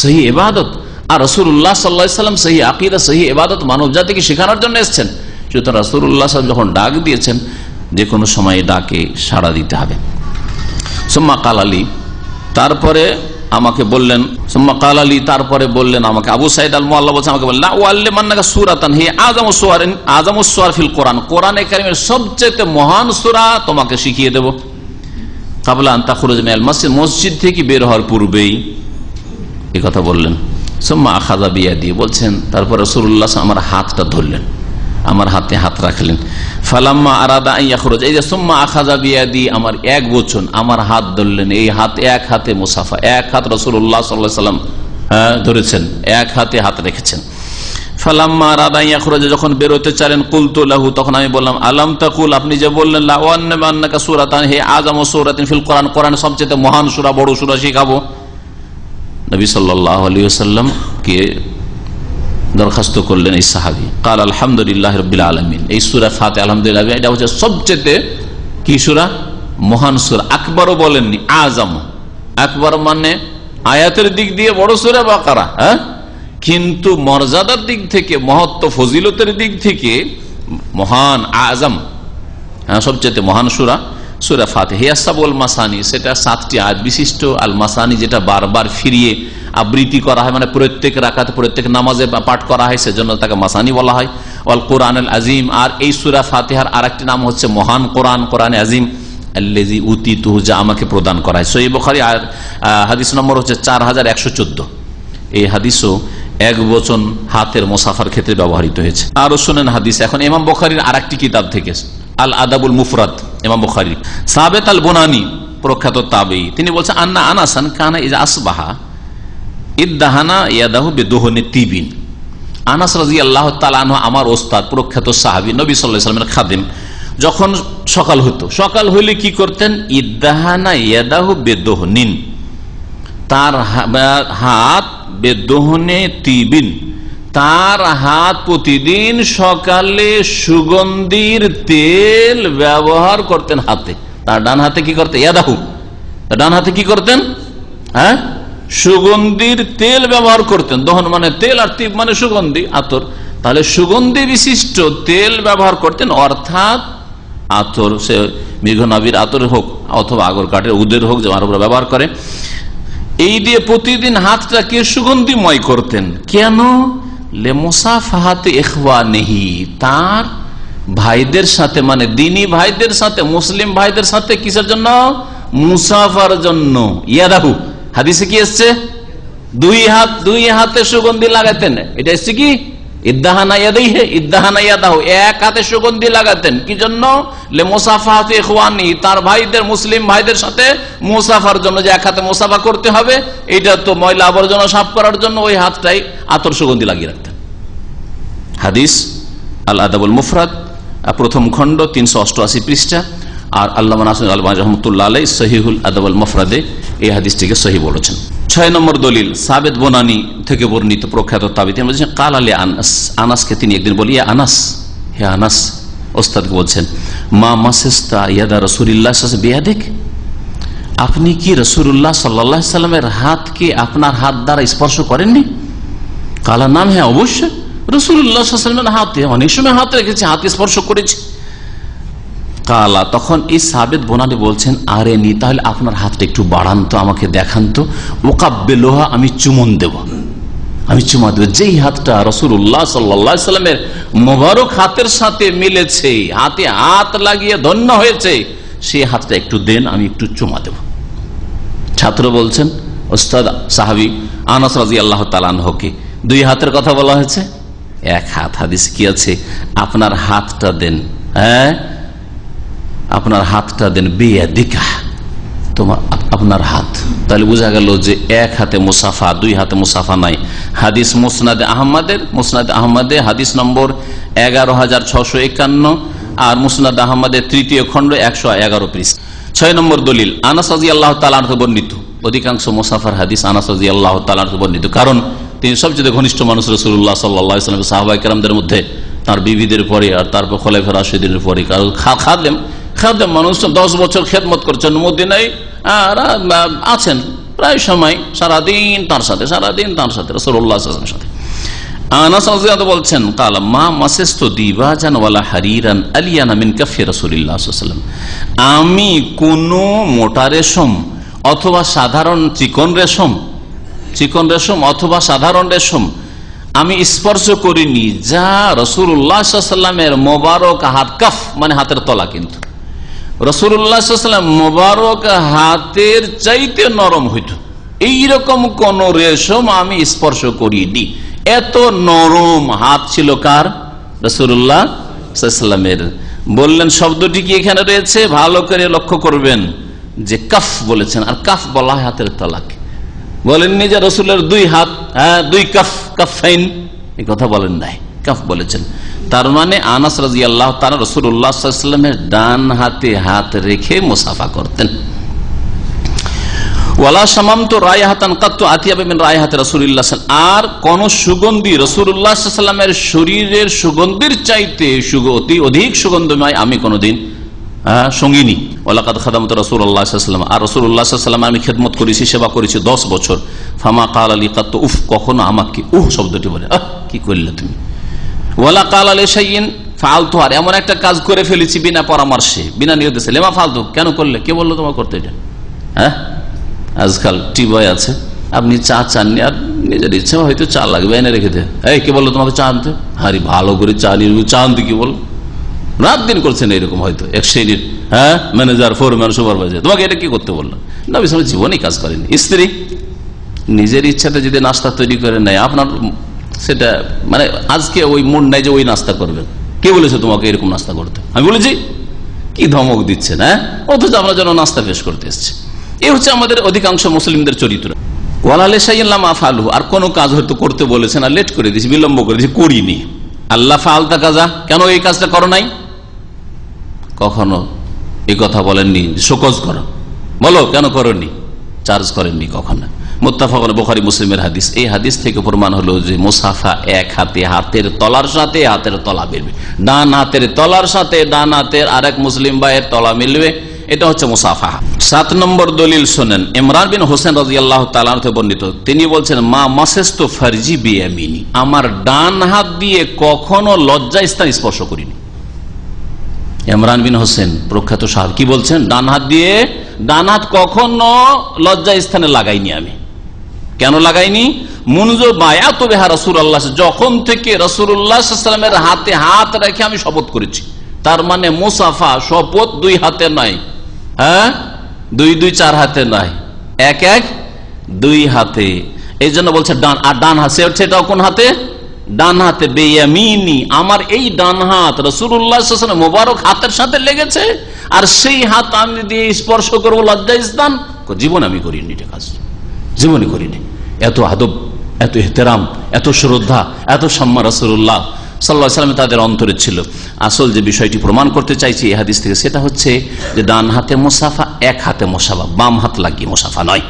সহি এবাদত আর রসুল্লাহ সাল্লাম সহি আকিদা, সহি এবাদত মানব জাতিকে শেখানোর জন্য এসছেন। সুতরাং রসুল্লাহ সাল্লাম যখন ডাক দিয়েছেন, যে কোনো সময় ডাকে সাড়া দিতে হবে। সোম্মা কালালি তারপরে আমাকে বললেন, সোম্মা কাল আলী, তারপরে বললেন আমাকে, আবু সাইদ আল মোল্লা বলছে আমাকে বললেন ওয়াল্লে মান্নাকা সুরাতান, হে আজম সোয়ার আজম সোয়ার ফিল কোরআন কোরআন একাডেমির সবচেয়ে মহান সুরা তোমাকে শিখিয়ে দেব। কাবলা আন্তা খুরজ মসজিদ মসজিদ থেকে বের হওয়ার পূর্বেই কথা বললেন। সোম্মা আখাজা বিয়া দিয়ে বলছেন, তারপর রসুল্লাহ আমার হাতটা ধরলেন, আমার হাতে হাত রাখলেন। ফালাম্মা আরাদা আইয়া খরচ এই যে সোম্মা বিয়া দিয়ে আমার এক বচন আমার হাত ধরলেন, এই হাত এক হাতে মুসাফা, এক হাত রসুল্লাহ সাল্লাহ সাল্লাম ধরেছেন, এক হাতে হাত রেখেছেন। ফালাম্মা আরাদা ইয়া যখন বেরোতে চাইলেন, কুলতু লাহু, তখন আমি বললাম, আলাম তাকুল, আপনি যে বললেন লাওয়ান্নাকা সুরাতান, হে আজম সুরাতিন ফিল কোরআন কোরআন সবচেয়ে মহান সুরা, বড় সুরা শিখাবো। নবী সাল্লাহ আলী সাল্লাম কে দরখাস্ত করলেন এই সাহাবি। কাল আলহামদুলিল্লাহ রবিল আলমিন। এই সুরা ফাতে আলহামদুলিল্লাহ, এটা হচ্ছে সবচেয়ে কি সুরা? মহান সুরা। আকবরও বলেননি আজম আকবর মানে আয়াতের দিক দিয়ে বড় সুরা বাকারা হ্যাঁ? কিন্তু মর্যাদার দিক থেকে, মহত্ব, ফজিলতের দিক থেকে মহান আজম হ্যাঁ সবচেয়ে মহান সুরা। সুরা ফাতে হিয়াসাবুল মাসানি, সেটা সাতটি আয়াত বিশিষ্ট। আল মাসানি যেটা বারবার ফিরিয়ে আবৃত্তি করা হয় মানে প্রত্যেক রাখাতে প্রত্যেক নামাজে পাঠ করা হয়, সেজন্য তাকে মাসানি বলা হয়। অল কোরআন আল আজিম, আর এই সুরা ফাতেহার আর একটি নাম হচ্ছে মহান কোরআন কোরআন আজিম আল্লেজি উতি তুহু যা আমাকে প্রদান করা হয় সই বখারি আর হাদিস নম্বর হচ্ছে চার হাজার একশো চোদ্দ। এই হাদিসও এক বচন হাতের মোসাফার ক্ষেত্রে ব্যবহৃত হয়েছে। আরও শোনেন হাদিস। এখন ইমাম বখারির আর একটি কিতাব থেকে, আল আদাবুল মুফরাত ইমাম বখারি। সাবেত আল বোনানি প্রখ্যাত তাবেই, তিনি বলছেন, আন্না আনাসান কানা ইজা আসবাহা ইদাহানা ইয়াদাহু বেদোহনে তিবিন। আনাস রাজি আল্লাহ আমার ওস্তাদ, প্রখ্যাত সাহাবি, নবী সাল্লামের খাদিম, যখন সকাল হতো সকাল হইলে কি করতেন? ইদাহানা ইয়াদাহু বেদোহনিন, তার হাত বেদোহনে তিবিন। তার হাত প্রতিদিন সকালে সুগন্ধির তেল ব্যবহার করতেন হাতে। তার ডান হাতে কি করতেন? ইয়াদাহু ডান হাতে কি করতেন? হ্যাঁ? সুগন্ধির তেল ব্যবহার করতেন। দহন মানে তেল আর তিব মানে সুগন্ধি, আতর। তাহলে সুগন্ধি বিশিষ্ট তেল ব্যবহার করতেন, অর্থাৎ আতর, সে মেঘনাবির আতর হোক অথবা আগর কাঠের উদের হোক, যে আরবরা ব্যবহার করে। এই দিয়ে প্রতিদিন হাতটাকে সুগন্ধিময় করতেন। কেন? লেমোসাফাহাতে এখওয়া নেহি তার ভাইদের সাথে মানে দিনী ভাইদের সাথে, মুসলিম ভাইদের সাথে কিসের জন্য? মুসাফার জন্য। ইয়াদাহু, হাদিসে কি এসছে? দুই হাত, দুই হাতে সুগন্ধি লাগাতেন। এটা এসছে কি? এক হাতে সুগন্ধি লাগাতেন। কি জন্য? লে তার ভাইদের, মুসলিম ভাইদের সাথে মুসাফার জন্য যে এক হাতে মুসাফা করতে হবে, এটা তো ময়লা আবর্জনা সাফ করার জন্য ওই হাতটাই আতর সুগন্ধি লাগিয়ে হাদিস আল আদাবুল মুফরাদ প্রথম খণ্ড তিনশো অষ্টআশি পৃষ্ঠা, আর আল্লাহ নাসুল আলম রহমতুল্লাহ আলাই সহিহুল আদাবুল মফরাদে এই হাদিসটিকে সহি বলেছেন। ছয় নম্বর দলিল, সাবেদ বোনানি থেকে বর্ণিত প্রখ্যাত তাবি তিনি বলছেন কাল আলী আনাস। আনাসকে তিনি একদিন বলি আনাস, হে আনাস। ওস্তাদকে বলছেন, মা মাসেস্তা ইয়াদা রসুল্লাহ বিয়াদেক? আপনি কি রসুল্লাহ সাল্লাহ সাল্লামের হাতকে আপনার হাত দ্বারা স্পর্শ করেননি? কালা নাম হ্যাঁ অবশ্যই। রসুল্লাহামের হাতে, অনেক সময় হাত রেখেছে, হাতে স্পর্শ করেছে। কালা, তখন এই সাবেদ বোনানি বলছেন, আরে নি, তাহলে আপনার হাতটা একটু বাড়ান তো, আমাকে দেখান তো। ওকাব্বে লোহা আমি চুমন দেব। আমি চুমা দেব। যেই হাতটা রসুল্লাহ সাল্লা সাল্লামের মোবারক হাতের সাথে মিলেছে, হাতে হাত লাগিয়ে ধন্য হয়েছে সেই হাতটা একটু দেন, আমি একটু চুমা দেব। ছাত্র বলছেন, ওস্তাদ সাহাবি আনাস রাজি আল্লাহ তালানহকে দুই হাতের কথা বলা হয়েছে? এক হাত হাদিস কি আছে? আপনার হাতটা দেন হ্যাঁ? আপনার হাতটা দেন বিয়া দিকা তোমার, আপনার হাত। তাহলে বোঝা গেল যে এক হাতে মুসাফা, দুই হাতে মুসাফা নাই। হাদিস মুসনাদে আহমদের, মুসনাদ আহমদে হাদিস নম্বর এগারো হাজার ছশো একান্ন আর মুসনাদ আহমদের তৃতীয় খণ্ড একশো এগারো পৃষ্ঠ। ছয় নম্বর দলিল, আনাস রাজি আল্লাহ তালার বর্ণিত। অধিকাংশ মুসাফার হাদিস আনাস রাজি আল্লাহ তালার বর্ণিত। কারণ তিনি সবচেয়ে ঘনিষ্ঠ মানুষ রসুল্লাহ সাল্লাহ ইসলাম সাহাবাই কেরামদের মধ্যে, তার বিবিদের পরে আর তারপর খোলাইফ রাশিদের পরে। কারণ খাদেম খাদেম মানুষ দশ বছর খেদমত করছেন মদিনাই আর আছেন। প্রায় সময়, সারাদিন তার সাথে, সারাদিন তার সাথে রসুল্লাহ সাথে। আনাস বলছেন, কাল মা মাসেস্ত কাফি আমি কোন মোটা রেশম অথবা সাধারণ চিকন রেশম চিকন রেশম অথবা সাধারণ রেশম, আমি স্পর্শ করিনি, যা রসুল্লাহামের মোবারক হাত কাফ মানে হাতের তলা কিন্তু। রসুল্লাহাম মোবারক হাতের চাইতে নরম হইত। এইরকম কোন রেশম আমি স্পর্শ করিনি। এত নরম হাত ছিল কার? রসুল্লাহামের বললেন, শব্দটি কি এখানে রয়েছে? ভালো করে লক্ষ্য করবেন যে কাফ বলেছেন, আর কাফ বলা হাতের তলাকে। বলেননি যে রসুলের দুই হাত হ্যাঁ দুই কাফ কাফাইন এই কথা বলেন নাই, কাফ বলেছেন। তার মানে আনাস রাজি আল্লাহ তারা রসুল্লাহামের ডান হাতে হাত রেখে মুসাফা করতেন। ওয়ালা সামাম তো রায় হাতান রায় হাতে আর কোন সুগন্ধি সাল্লামের শরীরের সুগন্ধির চাইতে সুগতি অধিক সুগন্ধময় আমি কোনোদিন সঙ্গিনী। ওলাকাত খাদামত রসুল্লাহাম আর রসুল্লাহাম আমি খেদমত করেছি, সেবা করেছি দশ বছর। ফামা কাল আলী কাত উফ, কখনো আমাকে উহ শব্দটি বলে, আহ, কি করলে তুমি? ওয়ালা কাল আলী সাইন ফালতু আর এমন একটা কাজ করে ফেলেছি বিনা পরামর্শে, বিনা নির্দেশে। লেমা ফালতু, কেন করলে? কে বলল তোমার করতে এটা? হ্যাঁ? আজকাল টিবয় আছে, আপনি চা চাননি, আর নিজের ইচ্ছা হয়তো চা লাগবে, এনে রেখে দে। এই, কে বলল তোমাকে চা আনতে? হারি ভালো করে চা নিয়ে চা আনতে কি বল রাত দিন করছেন এরকম হয়তো, এক শ্রেণির হ্যাঁ ম্যানেজার ফোরম্যান সুপারভাইজার তোমাকে এটা কি করতে বলল? না বিশাল জীবনই কাজ করেনি স্ত্রী, নিজের ইচ্ছাতে যদি নাস্তা তৈরি করে নেয়, আপনার সেটা মানে আজকে ওই মন নাই যে ওই নাস্তা করবেন কে বলেছে তোমাকে এরকম নাস্তা করতে? আমি বলেছি, কি ধমক দিচ্ছেন হ্যাঁ? অথচ আমরা যেন নাস্তা পেশ করতে এসছি। এ হচ্ছে আমাদের অধিকাংশ মুসলিমদের চরিত্র। ওয়ালালে সাইল্লাম আফালু আর কোনো কাজ হয়তো করতে বলেছেন আর লেট করে দিয়েছি, বিলম্ব করে দিয়েছি, করিনি। আল্লাহ ফালতা কাজা, কেন এই কাজটা করো নাই? কখনো এই কথা বলেননি শোকজ করো। বলো, কেন করনি? চার্জ করেননি কখনো? মোত্তাফা বোখারি, মুসলিমের হাদিস। এই হাদিস থেকে প্রমাণ হলো যে মুসাফা এক হাতে, হাতের তলার সাথে হাতের তলা মিলবে ডান হাতের তলার সাথে ডান হাতের আরেক মুসলিম ভাইয়ের তলা মিলবে। এটা হচ্ছে মুসাফা। সাত নম্বর দলিল শোনেন, ইমরান বিন হোসেন রাজি আল্লাহ তালাতে বর্ণিত, তিনি বলছেন, মা মাসেস্ত ফার্জি বিয়ামিনী। আমার ডান হাত দিয়ে কখনো লজ্জা স্থান স্পর্শ করিনি। ইমরান বিন হোসেন, প্রখ্যাত সাহেব। কি বলছেন? ডান হাত দিয়ে, ডান হাত কখনো লজ্জা স্থানে লাগাইনি আমি। কেন লাগাইনি? মুনজ বায়াত বেহা রসুল আল্লাহ যখন থেকে রসুল্লাহামের হাতে হাত রেখে আমি শপথ করেছি। তার মানে মুসাফা শপথ দুই হাতে নয়। হ্যাঁ? দুই দুই, চার হাতে নয়। এক এক, দুই হাতে। এই জন্য বলছে ডান, আর ডান হাত সেটাও কোন হাতে? ডান হাতে এই ডান হাত হাতের এত আদব, এত এত শ্রদ্ধা, এত তাদের অন্তরে ছিল। আসল যে বিষয়টি প্রমাণ করতে চাইছি এই হাদিস থেকে, সেটা হচ্ছে যে ডান হাতে মোসাফা, এক হাতে মোসাফা, বাম হাত লাগিয়ে মোসাফা নয়।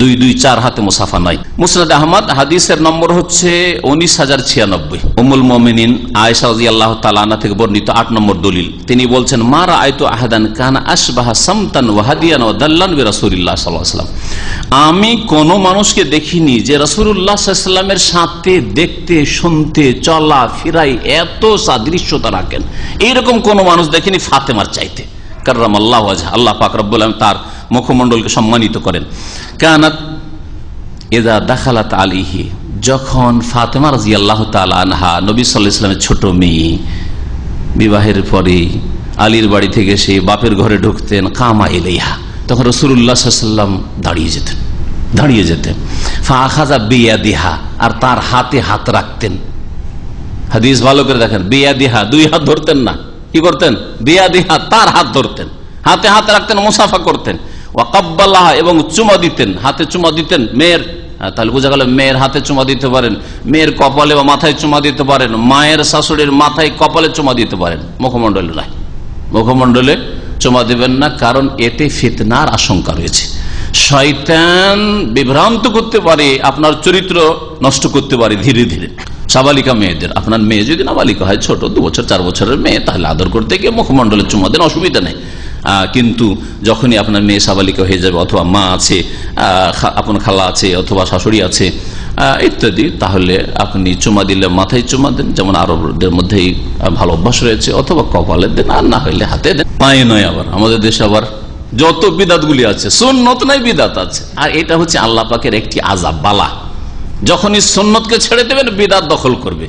দুই দুই চার হাতে মুসাফা নয় মুসনাদ আহমদ, হাদিসের নম্বর হচ্ছে উনিশ হাজার ছিয়ানব্বই। উমুল মোমিনিন আয়সা আল্লাহ তালানা থেকে বর্ণিত আট নম্বর দলিল। তিনি বলছেন মারা আয়তো আহাদান কানা আসবাহা সামতান ওয়াহাদিয়ান ও দাল্লান বি রসুল্লাহ সাল্লাম আমি কোন মানুষকে দেখিনি যে রসুল্লাহ সাল্লামের সাথে দেখতে, শুনতে, চলা, ফিরাই এত সাদৃশ্যতা রাখেন এইরকম কোন মানুষ দেখিনি ফাতেমার চাইতে। কার্রাম আল্লাহ আল্লাহ পাক রব্বুল তার মুখমণ্ডলকে সম্মানিত করেন। কানাত এদা দাখালাত আলিহি যখন ফাতেমা রাজি আল্লাহ আনহা নবী সাল্লাহ ইসলামের ছোট মেয়ে বিবাহের পরে আলীর বাড়ি থেকে সে বাপের ঘরে ঢুকতেন, কামা এলেহা তখন রসুল্লাহাম দাঁড়িয়ে যেতেন দাঁড়িয়ে যেতেন। ফা খাজা বেয়া দিহা আর তার হাতে হাত রাখতেন। হাদিস ভালো করে দেখেন বেয়া দিহা দুই হাত ধরতেন না। কি করতেন? বেয়া দিহা তার হাত ধরতেন। হাতে হাত রাখতেন, মুসাফা করতেন। ওয়াকাব্বাল্লাহ এবং চুমা দিতেন, হাতে চুমা দিতেন, মেয়ের তাহলে বোঝা গেল মেয়ের হাতে চুমা দিতে পারেন, মেয়ের কপালে বা মাথায় চুমা দিতে পারেন, মায়ের শাশুড়ির মাথায় কপালে চুমা দিতে পারেন মুখমণ্ডলে নয় মুখমণ্ডলে চুমা দিবেন না, কারণ এতে ফিতনার আশঙ্কা রয়েছে। শয়তান বিভ্রান্ত করতে পারে, আপনার চরিত্র নষ্ট করতে পারে ধীরে ধীরে। সাবালিকা মেয়েদের, আপনার মেয়ে যদি নাবালিকা হয়, ছোট, দু বছর, চার বছরের মেয়ে, তাহলে আদর করতে গিয়ে মুখমণ্ডলে চুমা দেন, অসুবিধা নেই। কিন্তু যখনই আপনার মেয়ে সাবালিকা হয়ে যাবে অথবা মা আছে আপন খালা আছে অথবা শাশুড়ি আছে ইত্যাদি, তাহলে আপনি চুমা দিলে মাথায় চুমা দেন, যেমন আরবদের মধ্যেই ভালো অভ্যাস রয়েছে, অথবা কপালে দেন, আর না হইলে হাতে দেন। পায়ে নয় আবার, আমাদের দেশে আবার যত বিদাত গুলি আছে, সুন্নত নাই, বিদাত আছে। আর এটা হচ্ছে আল্লাহ পাকের একটি আজাব বালা। যখনই সুন্নতকে ছেড়ে দেবেন, বিদাত দখল করবে।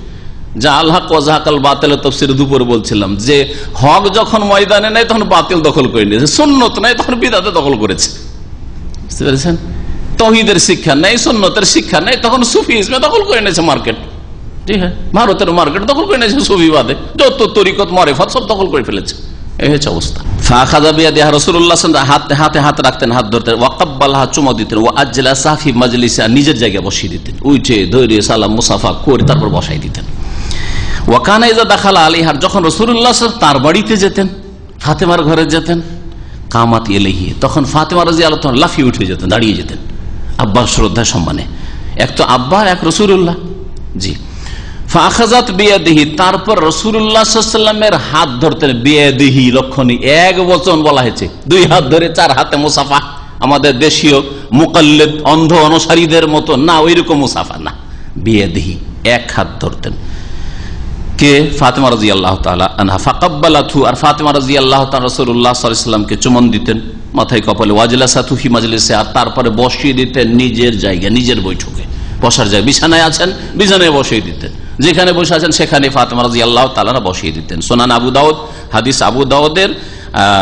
যা আল্লাহ কজাহাকাল বাতিল তফসির দুপুর বলছিলাম, যে হক যখন ময়দানে নেই তখন বাতিল দখল করে নিয়েছে, সুন্নত নাই তখন বিদাতে দখল করেছে। বুঝতে পেরেছেন? তহিদের শিক্ষা নেই, সুন্নতের শিক্ষা নেই, তখন সুফি ইসমে দখল করে নিয়েছে মার্কেট। ঠিক হ্যাঁ ভারতের মার্কেট দখল করে যত তরিকত, মরেফত সব দখল করে ফেলেছে। এই হচ্ছে অবস্থা। হাতে হাতে, হাত রাখতেন, হাত ধরতেন। দিতেন ও মাজলিসা, নিজের জায়গায় বসিয়ে দিতেন। উঠে, ধৈর্য, সালাম, মুসাফা করে তারপর বসাই দিতেন। ওয়াকানা ইজা দাখালা আলিহার যখন রসুল্লাহ তার বাড়িতে যেতেন, ফাতেমার ঘরে যেতেন, কামাত এলেহি তখন ফাতেমা রাজি আল্লাহ লাফিয়ে উঠে যেতেন, দাঁড়িয়ে যেতেন, আব্বার শ্রদ্ধা সম্মানে। এক তো আব্বা এক রসুল্লাহ জি। তারপর হাত ধরতেন বিয়াদিহি, লক্ষণী এক বচন বলা হয়েছে, দুই হাত ধরে চার হাতে মুসাফা, আমাদের দেশীয় মুকাল্লেদ, অন্ধ অনুসারীদের মতো, না, ওইরকম মুসাফা না, বিয়াদিহি, এক হাত ধরতেন। কে ফাতেমা রাজি আল্লাহ আনহা। ফাকাব্বালাথু আর ফাতেমা রাজি আল্লাহ রসুল্লাহ সাল্লামকে চুমন দিতেন, মাথায় কপালে। ওয়াজলা সাথু হি মাজলিসে, আর তারপরে বসিয়ে দিতেন নিজের জায়গায়, নিজের বৈঠকে। বসার জায়গায়। বিছানায় আছেন, বিছানায় বসিয়ে দিতেন। যেখানে বসে আছেন, সেখানে ফাতেমা রাজি আল্লাহ তালারা বসিয়ে দিতেন। সোনান আবু দাউদ, হাদিস আবু দাউদের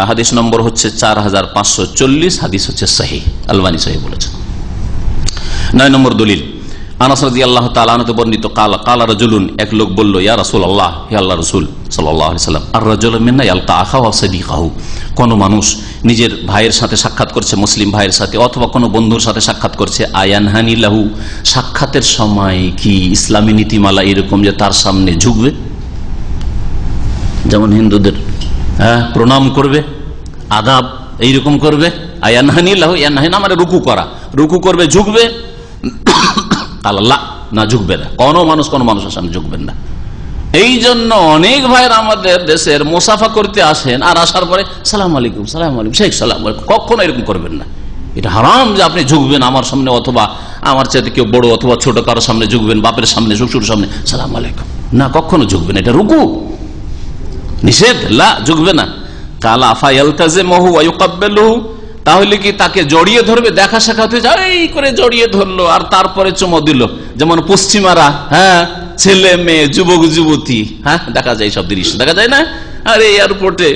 হাদিস নম্বর হচ্ছে চার হাজার পাঁচশো চল্লিশ, হাদিস হচ্ছে সাহি আলবানি সাহি বলেছেন নয় নম্বর দলিল। রাজি আল্লাহ বর্ণিত এক লোক বলল, ইয়া আল্লাহ আখা কাহু কোনো মানুষ নিজের ভাইয়ের সাথে সাক্ষাৎ করছে, মুসলিম ভাইয়ের সাথে, অথবা কোনো বন্ধুর সাথে সাক্ষাৎ করছে, আয়ানহানি লাহু সাক্ষাতের সময় কি ইসলামী নীতিমালা এরকম যে তার সামনে ঝুঁকবে? যেমন হিন্দুদের হ্যাঁ প্রণাম করবে, আদাব এইরকম করবে, আয়ানহানি লাহু ইয়ানহানি মানে রুকু করা, রুকু করবে, ঝুঁকবে আল্লাহ না ঝুঁকবে না। কোনো মানুষ, কোনো মানুষের সামনে ঝুঁকবেন না। এই জন্য অনেক ভাইয়ের আমাদের দেশের মোসাফা করতে আসেন, আর আসার পরে, সালাম আলাইকুম সালাম আলাইকুম, শেখ, সালাম আলাইকুম। কখনো এরকম করবেন না। এটা হারাম যে আপনি ঝুঁকবেন আমার সামনে, অথবা আমার চাইতে কেউ বড় অথবা ছোট কারোর সামনে ঝুঁকবেন বাপের সামনে, শ্বশুর সামনে। সালাম আলাইকুম। না, কখনো ঝুঁকবেন এটা রুকু। নিষেধ? লা ঝুঁকবে না। কালা আফা এলতাজে মহু আয়ুকাব্বেলহু তাহলে কি তাকে জড়িয়ে ধরবে? দেখা সাক্ষাৎ এই করে জড়িয়ে ধরলো। আর তারপরে চুমো দিল। যেমন পশ্চিমারা হ্যাঁ ছেলে, মেয়ে, যুবক, যুবতী হ্যাঁ দেখা যায় সব দৃশ্য দেখা যায় না? আর, এই এয়ারপোর্টে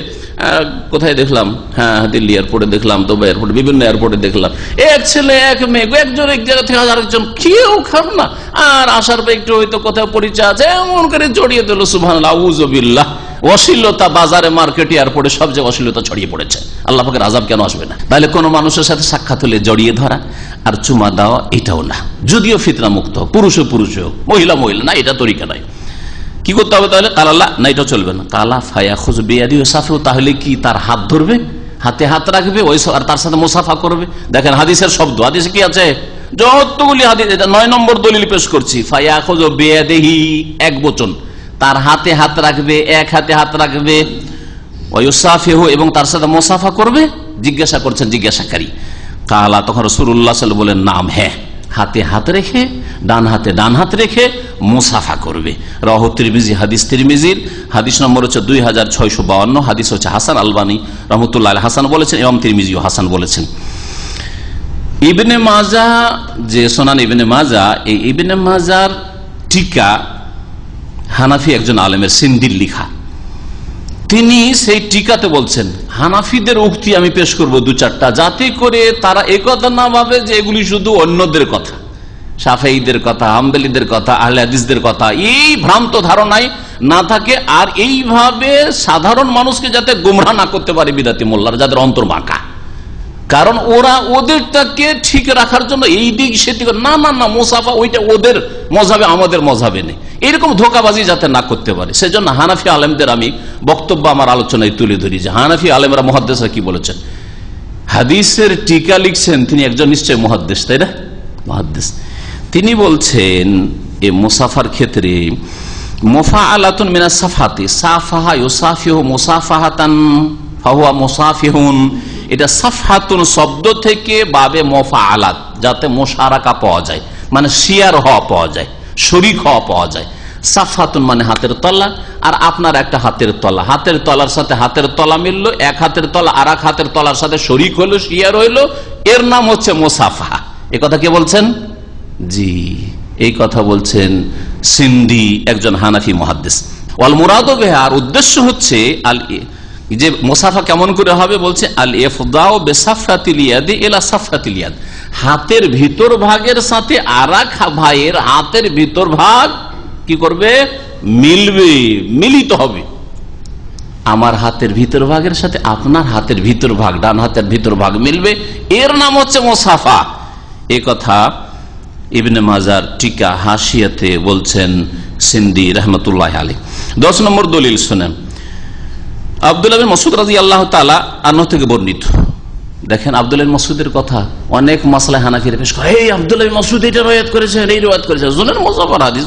কোথায় দেখলাম? হ্যাঁ দিল্লি এয়ারপোর্টে দেখলাম তো এয়ারপোর্টে বিভিন্ন এয়ারপোর্টে দেখলাম। এক ছেলে, এক মেয়ে একজন, এক জায়গা থেকে আরেকজন, কেউ খাব না। আর আসার পর একটু হয়তো কোথাও পরিচয় আছে, এমন করে জড়িয়ে দিল সুভান আউজবিল্লাহ অশ্লীলতা বাজারে, মার্কেটে, এয়ারপোর্টে সব জায়গায় অশ্লীলতা ছড়িয়ে পড়েছে। আল্লাহ পাকের আজাব কেন আসবে না? তাহলে কোনো মানুষের সাথে সাক্ষাৎ হলে জড়িয়ে ধরা আর চুমা দেওয়া, এটাও না। যদিও ফিতনা মুক্ত পুরুষ পুরুষ হোক, মহিলা মহিলা, না, এটা তরিকা নাই। কি করতে হবে তাহলে? কালাল্লা না এটা চলবে না। কালা ফায়া খুঁজ বেয়াদি সাফেও তাহলে কি তার হাত ধরবে? হাতে হাত রাখবে, ওই আর তার সাথে মোসাফা করবে? দেখেন হাদিসের শব্দ, হাদিসে কি আছে? যতগুলি হাদিস, এটা নয় নম্বর দলিল পেশ করছি। ফায়া খোঁজ বেয়াদেহি, এক বচন। তার হাতে হাত রাখবে, এক হাতে হাত রাখবে। এবং তার সাথে মোসাফা করবে, জিজ্ঞাসা করছেন জিজ্ঞাসাকারী। কালা, তখন রসুল্লাহ সাল বলেন নাম হ্যাঁ। হাতে হাত রেখে, ডান হাতে ডান হাত রেখে মুসাফা করবে। রহ তিরমিজি, হাদিস তিরমিজির। হাদিস নম্বর হচ্ছে দুই হাজার ছয়শো বাউন্ন, হাদিস হচ্ছে হাসান আলবানী। রহমতুল্লাহ হাসান বলেছেন এবং তিরমিজিও হাসান বলেছেন। ইবনে মাজা যে সোনান ইবনে মাজা এই ইবনে মাজার টিকা হানাফি একজন আলেমের সিন্দির লিখা। তিনি সেই টিকাতে বলছেন, হানাফিদের উক্তি আমি পেশ করব দু চারটা, যাতে করে তারা একথা না ভাবে যে এগুলি শুধু অন্যদের কথা। সাফাইদের কথা আম্বেলিদের কথা আহলে হাদিসদের কথা, এই ভ্রান্ত ধারণায় না থাকে, আর এইভাবে সাধারণ মানুষকে যাতে গুমরা না করতে পারে বিদাতি মোল্লার, যাদের অন্তর বাঁকা। কারণ ওরা ওদেরটাকে ঠিক রাখার জন্য এই দিক সেদিক না না না, মোসাফা ওইটা ওদের মজাবে, আমাদের মজাবে নেই। এরকম ধোকাবাজি যাতে না করতে পারে। সেজন্য হানাফি আলেমদের আমি বক্তব্য আমার আলোচনায় তুলে ধরি যে হানাফি আলেমরা মহাদ্দেশা কি বলেছেন? হাদিসের টিকা লিখছেন, তিনি একজন নিশ্চয় মহাদ্দেশ তাই না? মহাদ্দেশ তিনি বলছেন, এ মুসাফার ক্ষেত্রে মোফা আলাতুন মিনা সাফাতে, সাফাহা ইউসাফিহ মুসাফাহাতান, ফাহুয়া মুসাফিহুন। এটা সাফহাতুন শব্দ থেকে বাবে মোফা আলাত যাতে মোশারাকা পাওয়া যায় মানে শিয়ার হওয়া পাওয়া যায়। শরিক হওয়া পাওয়া যায়। সাফাতুন মানে হাতের তলা, আর আপনার একটা হাতের তলা। হাতের তলার সাথে হাতের তলা মিললো, এক হাতের তলা আর এক হাতের তলার সাথে শরিক হইল শিয়ার হইল এর নাম হচ্ছে মোসাফা এ কথা কে বলছেন? জি, এই কথা বলছেন সিন্ধি একজন হানাফি মহাদ্দেশ ওয়াল মুরাদ বেহার উদ্দেশ্য হচ্ছে আল যে মোসাফা কেমন করে হবে বলছে, আল এফদাও বেসাফরাতিলিয়াদ এলা সাফরাতিলিয়াদ হাতের ভিতর ভাগের সাথে আর ভাইয়ের হাতের ভিতর ভাগ কি করবে? মিলবে, মিলিত হবে। আমার হাতের ভিতর ভাগের সাথে আপনার হাতের ভিতর ভাগ, ডান হাতের ভিতর ভাগ মিলবে। এর নাম হচ্ছে মোসাফা। এ কথা ইবনে মাজার টিকা হাসিয়াতে বলছেন সিন্দি রহমতুল্লাহ আলী দশ নম্বর দলিল শুনেন। আবদুল্লাহ মসুদ রাজি আল্লাহ তালা আন্ন থেকে বর্ণিত। দেখেন আবদুল্লাহ মসুদের কথা। অনেক মাসলা হানাফির পেশ করে, এই আবদুল্লাহ মসুদ এটা রয়াত করেছেন, এই রয়াত করেছেন। জুলেন মোজাফর হাদিস।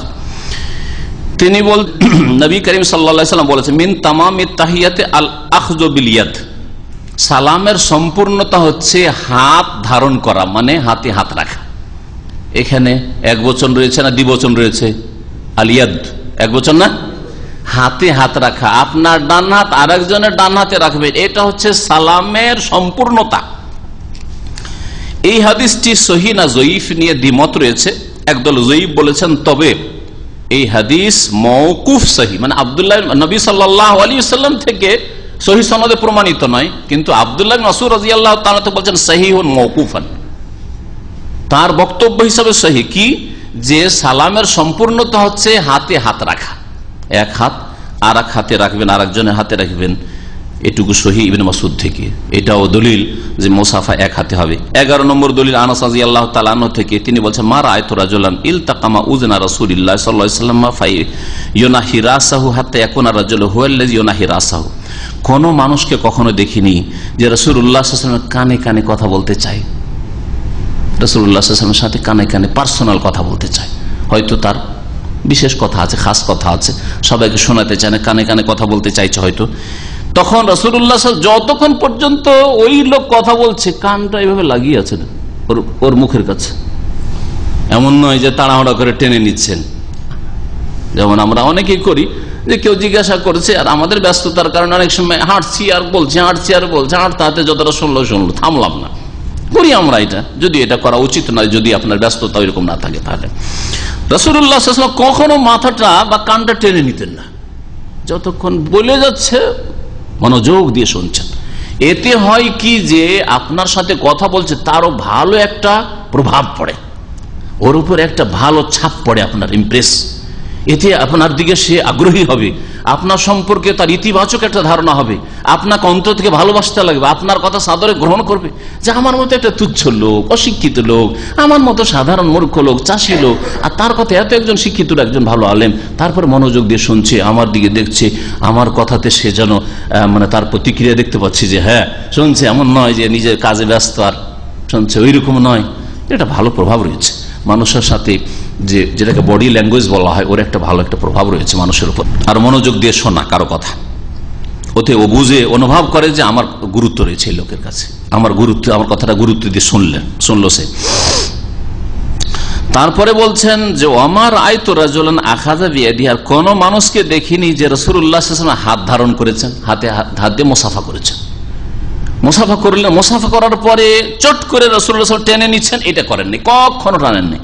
তিনি বল, নবী করিম সাল্লা সাল্লাম বলেছেন, মিন তামাম তাহিয়াতে আল আখজবিলিয়াত সালামের সম্পূর্ণতা হচ্ছে হাত ধারণ করা মানে হাতে হাত রাখা। এখানে এক বচন রয়েছে না দ্বিবচন রয়েছে? আলিয়াদ এক বচন না? হাতে হাত রাখা, আপনার ডান হাত আর একজনের ডান হাতে রাখবেন এটা হচ্ছে সালামের সম্পূর্ণতা। এই হাদিসটি সহি না জয়ীফ নিয়ে দ্বিমত রয়েছে। একদল জয়ীফ বলেছেন, তবে এই হাদিস মৌকুফ সহি। মানে আবদুল্লাহ নবী সাল্লাহ আলী সাল্লাম থেকে সহি সনদে প্রমাণিত নয়, কিন্তু আবদুল্লাহ নসুর রাজি আল্লাহ তালা বলছেন সহি হন মৌকুফান তার বক্তব্য হিসাবে সহি কি? যে সালামের সম্পূর্ণতা হচ্ছে হাতে হাত রাখা। এক হাত আর এক হাতে রাখবেন আর একজনের হাতে রাখবেন। এটুকু সহি ইবিন মাসুদ থেকে। এটাও দলিল যে মোসাফা এক হাতে হবে। এগারো নম্বর দলিল আনাসাজি আল্লাহ তালানো থেকে তিনি বলছেন মারা আয়তরাজলান ইল তাকামা উজনা রসুল্লাহ সাল্লাম ফাই ইয়োনাহি রাসাহু হাতে এখন রাজল হুয়াল্লাজ ইয়োনাহি রাসাহু। কোনো মানুষকে কখনো দেখিনি যে রসুল রসুল্লাহ কানে কানে কথা বলতে চাই চায় রসুল্লাহামের সাথে কানে কানে পার্সোনাল কথা বলতে চায়। হয়তো তার বিশেষ কথা আছে, খাস কথা আছে। সবাইকে শোনাতে চায় না, কানে কানে কথা বলতে চাইছে হয়তো। তখন রসুল্লাহ যতক্ষণ পর্যন্ত ওই লোক কথা বলছে, কানটা এইভাবে লাগিয়ে আছে ওর ওর মুখের কাছে। এমন নয় যে তাড়াহুড়া করে টেনে নিচ্ছেন। যেমন আমরা অনেকেই করি যে কেউ জিজ্ঞাসা করছে, আর আমাদের ব্যস্ততার কারণে অনেক সময় হাঁটছি আর বলছে, হাঁটছি আর বলছে, হাঁটতে হাঁটতে যতটা শুনলো শুনলো, থামলাম না। করি আমরা এটা। যদি এটা করা উচিত নয়, যদি আপনার ব্যস্ততা ওইরকম না থাকে তাহলে। রসুল্লাহ কখনো মাথাটা বা কানটা টেনে নিতেন না। যতক্ষণ বলে যাচ্ছে, মনোযোগ দিয়ে শুনছেন। এতে হয় কি যে, আপনার সাথে কথা বলছে, তারও ভালো একটা প্রভাব পড়ে। ওর উপর একটা ভালো ছাপ পড়ে আপনার ইমপ্রেস এতে আপনার দিকে সে আগ্রহী হবে। আপনার সম্পর্কে তার ইতিবাচক একটা ধারণা হবে। আপনাকে অন্তর থেকে ভালোবাসতে লাগবে। আপনার কথা সাদরে গ্রহণ করবে। যে আমার মতো একটা তুচ্ছ লোক, অশিক্ষিত লোক, আমার মতো সাধারণ মূর্খ লোক, চাষি লোক, আর তার কথা এত একজন শিক্ষিত একজন ভালো আলেম, তারপর মনোযোগ দিয়ে শুনছে, আমার দিকে দেখছে, আমার কথাতে সে যেন মানে তার প্রতিক্রিয়া দেখতে পাচ্ছি যে হ্যাঁ শুনছে, এমন নয় যে নিজের কাজে ব্যস্ত আর, শুনছে ওই রকম নয়। এটা ভালো প্রভাব রয়েছে। মানুষের সাথে যে যেটাকে বডি ল্যাঙ্গুয়েজ বলা হয়, ওর একটা ভালো একটা প্রভাব রয়েছে মানুষের উপর। আর মনোযোগ দিয়ে শোনা কারও কথা। ওতে ও বুঝে, অনুভব করে যে আমার গুরুত্ব রয়েছে এই লোকের কাছে। আমার গুরুত্ব, আমার কথাটা গুরুত্ব দিয়ে শুনলেন, শুনলো সে। তারপরে বলছেন যে আমার আয়তো রাজন আখাজা বিয়াদি আর কোন মানুষকে দেখিনি যে রসুল্লাহ হাত ধারণ করেছেন, হাতে হাত দিয়ে মোসাফা করেছেন। মোসাফা করলেন মোসাফা করার পরে চট করে রসুল্লাহ টেনে নিচ্ছেন, এটা করেননি, কখনো টানেননি।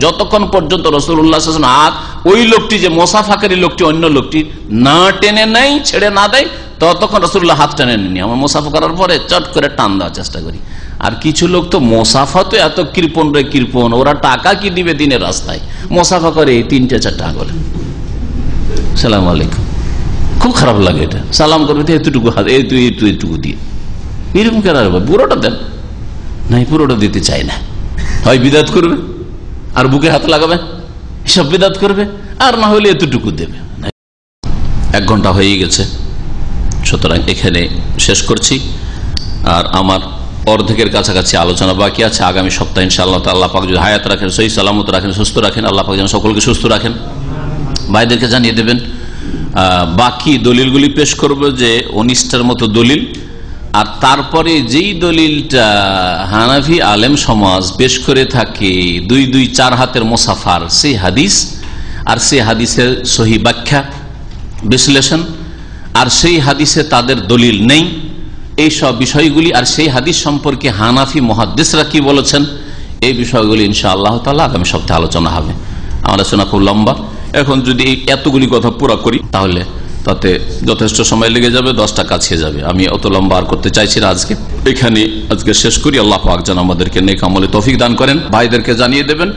যতক্ষণ পর্যন্ত হাত ওই লোকটি যে লোকটি, অন্য লোকটি না টেনে নেই ছেড়ে না দেয়, ততক্ষণ রসুল্লাহ হাত টেনে আমার মোসাফা করার পরে চট করে টান দেওয়ার চেষ্টা করি। আর কিছু লোক তো মোসাফা তো এত কৃপন রে কৃপন ওরা টাকা কি দিবে দিনের রাস্তায়? মোসাফা করে তিনটে চারটা বলে সালাম আলাইকুম। খুব খারাপ লাগে এটা। সালাম করবে এতটুকু হাত এই তুই তুই এটুকু দিয়ে। এরকম কেন পুরোটা দেন। নাই, পুরোটা দিতে চাই না। হয় বিদাত করবে, আর বুকে হাত লাগাবে সব বিদাত করবে, আর না হলে এতটুকু দেবে। এক ঘণ্টা হয়ে গেছে। সুতরাং এখানে শেষ করছি। আর আমার অর্ধেকের কাছাকাছি আলোচনা বাকি আছে। আগামী সপ্তাহে ইনশাআল্লাহ আল্লাহ পাক যদি হায়াত রাখেন, সহি সালামত রাখেন, সুস্থ রাখেন, আল্লাহ পাক যেন সকলকে সুস্থ রাখেন। ভাইদেরকে জানিয়ে দেবেন বাকি দলিলগুলি পেশ করব যে উনিশটার মতো দলিল আর তারপরে যেই দলিলটা হানাফি আলেম সমাজ পেশ করে থাকে, দুই দুই চার হাতের মোসাফার, সেই হাদিস, আর সেই হাদিসের সহি ব্যাখ্যা, বিশ্লেষণ, আর সেই হাদিসে তাদের দলিল নেই। এই সব বিষয়গুলি, আর সেই হাদিস সম্পর্কে হানাফি মহাদ্দেশরা কি বলেছেন, এই বিষয়গুলি ইনশা আল্লাহ তালা আগামী সপ্তাহে আলোচনা হবে। আমার আলোচনা খুব লম্বা। এখন যদি এতগুলি কথা পুরা করি, তাহলে তাতে যথেষ্ট সময় লেগে যাবে, দশটা কাছে যাবে। আমি অত লম্বা আর করতে চাইছি না আজকে। এখানে আজকে শেষ করি। আল্লাহ পাক যেন আমাদেরকে নেক আমলে তফিক দান করেন। ভাইদেরকে জানিয়ে দেবেন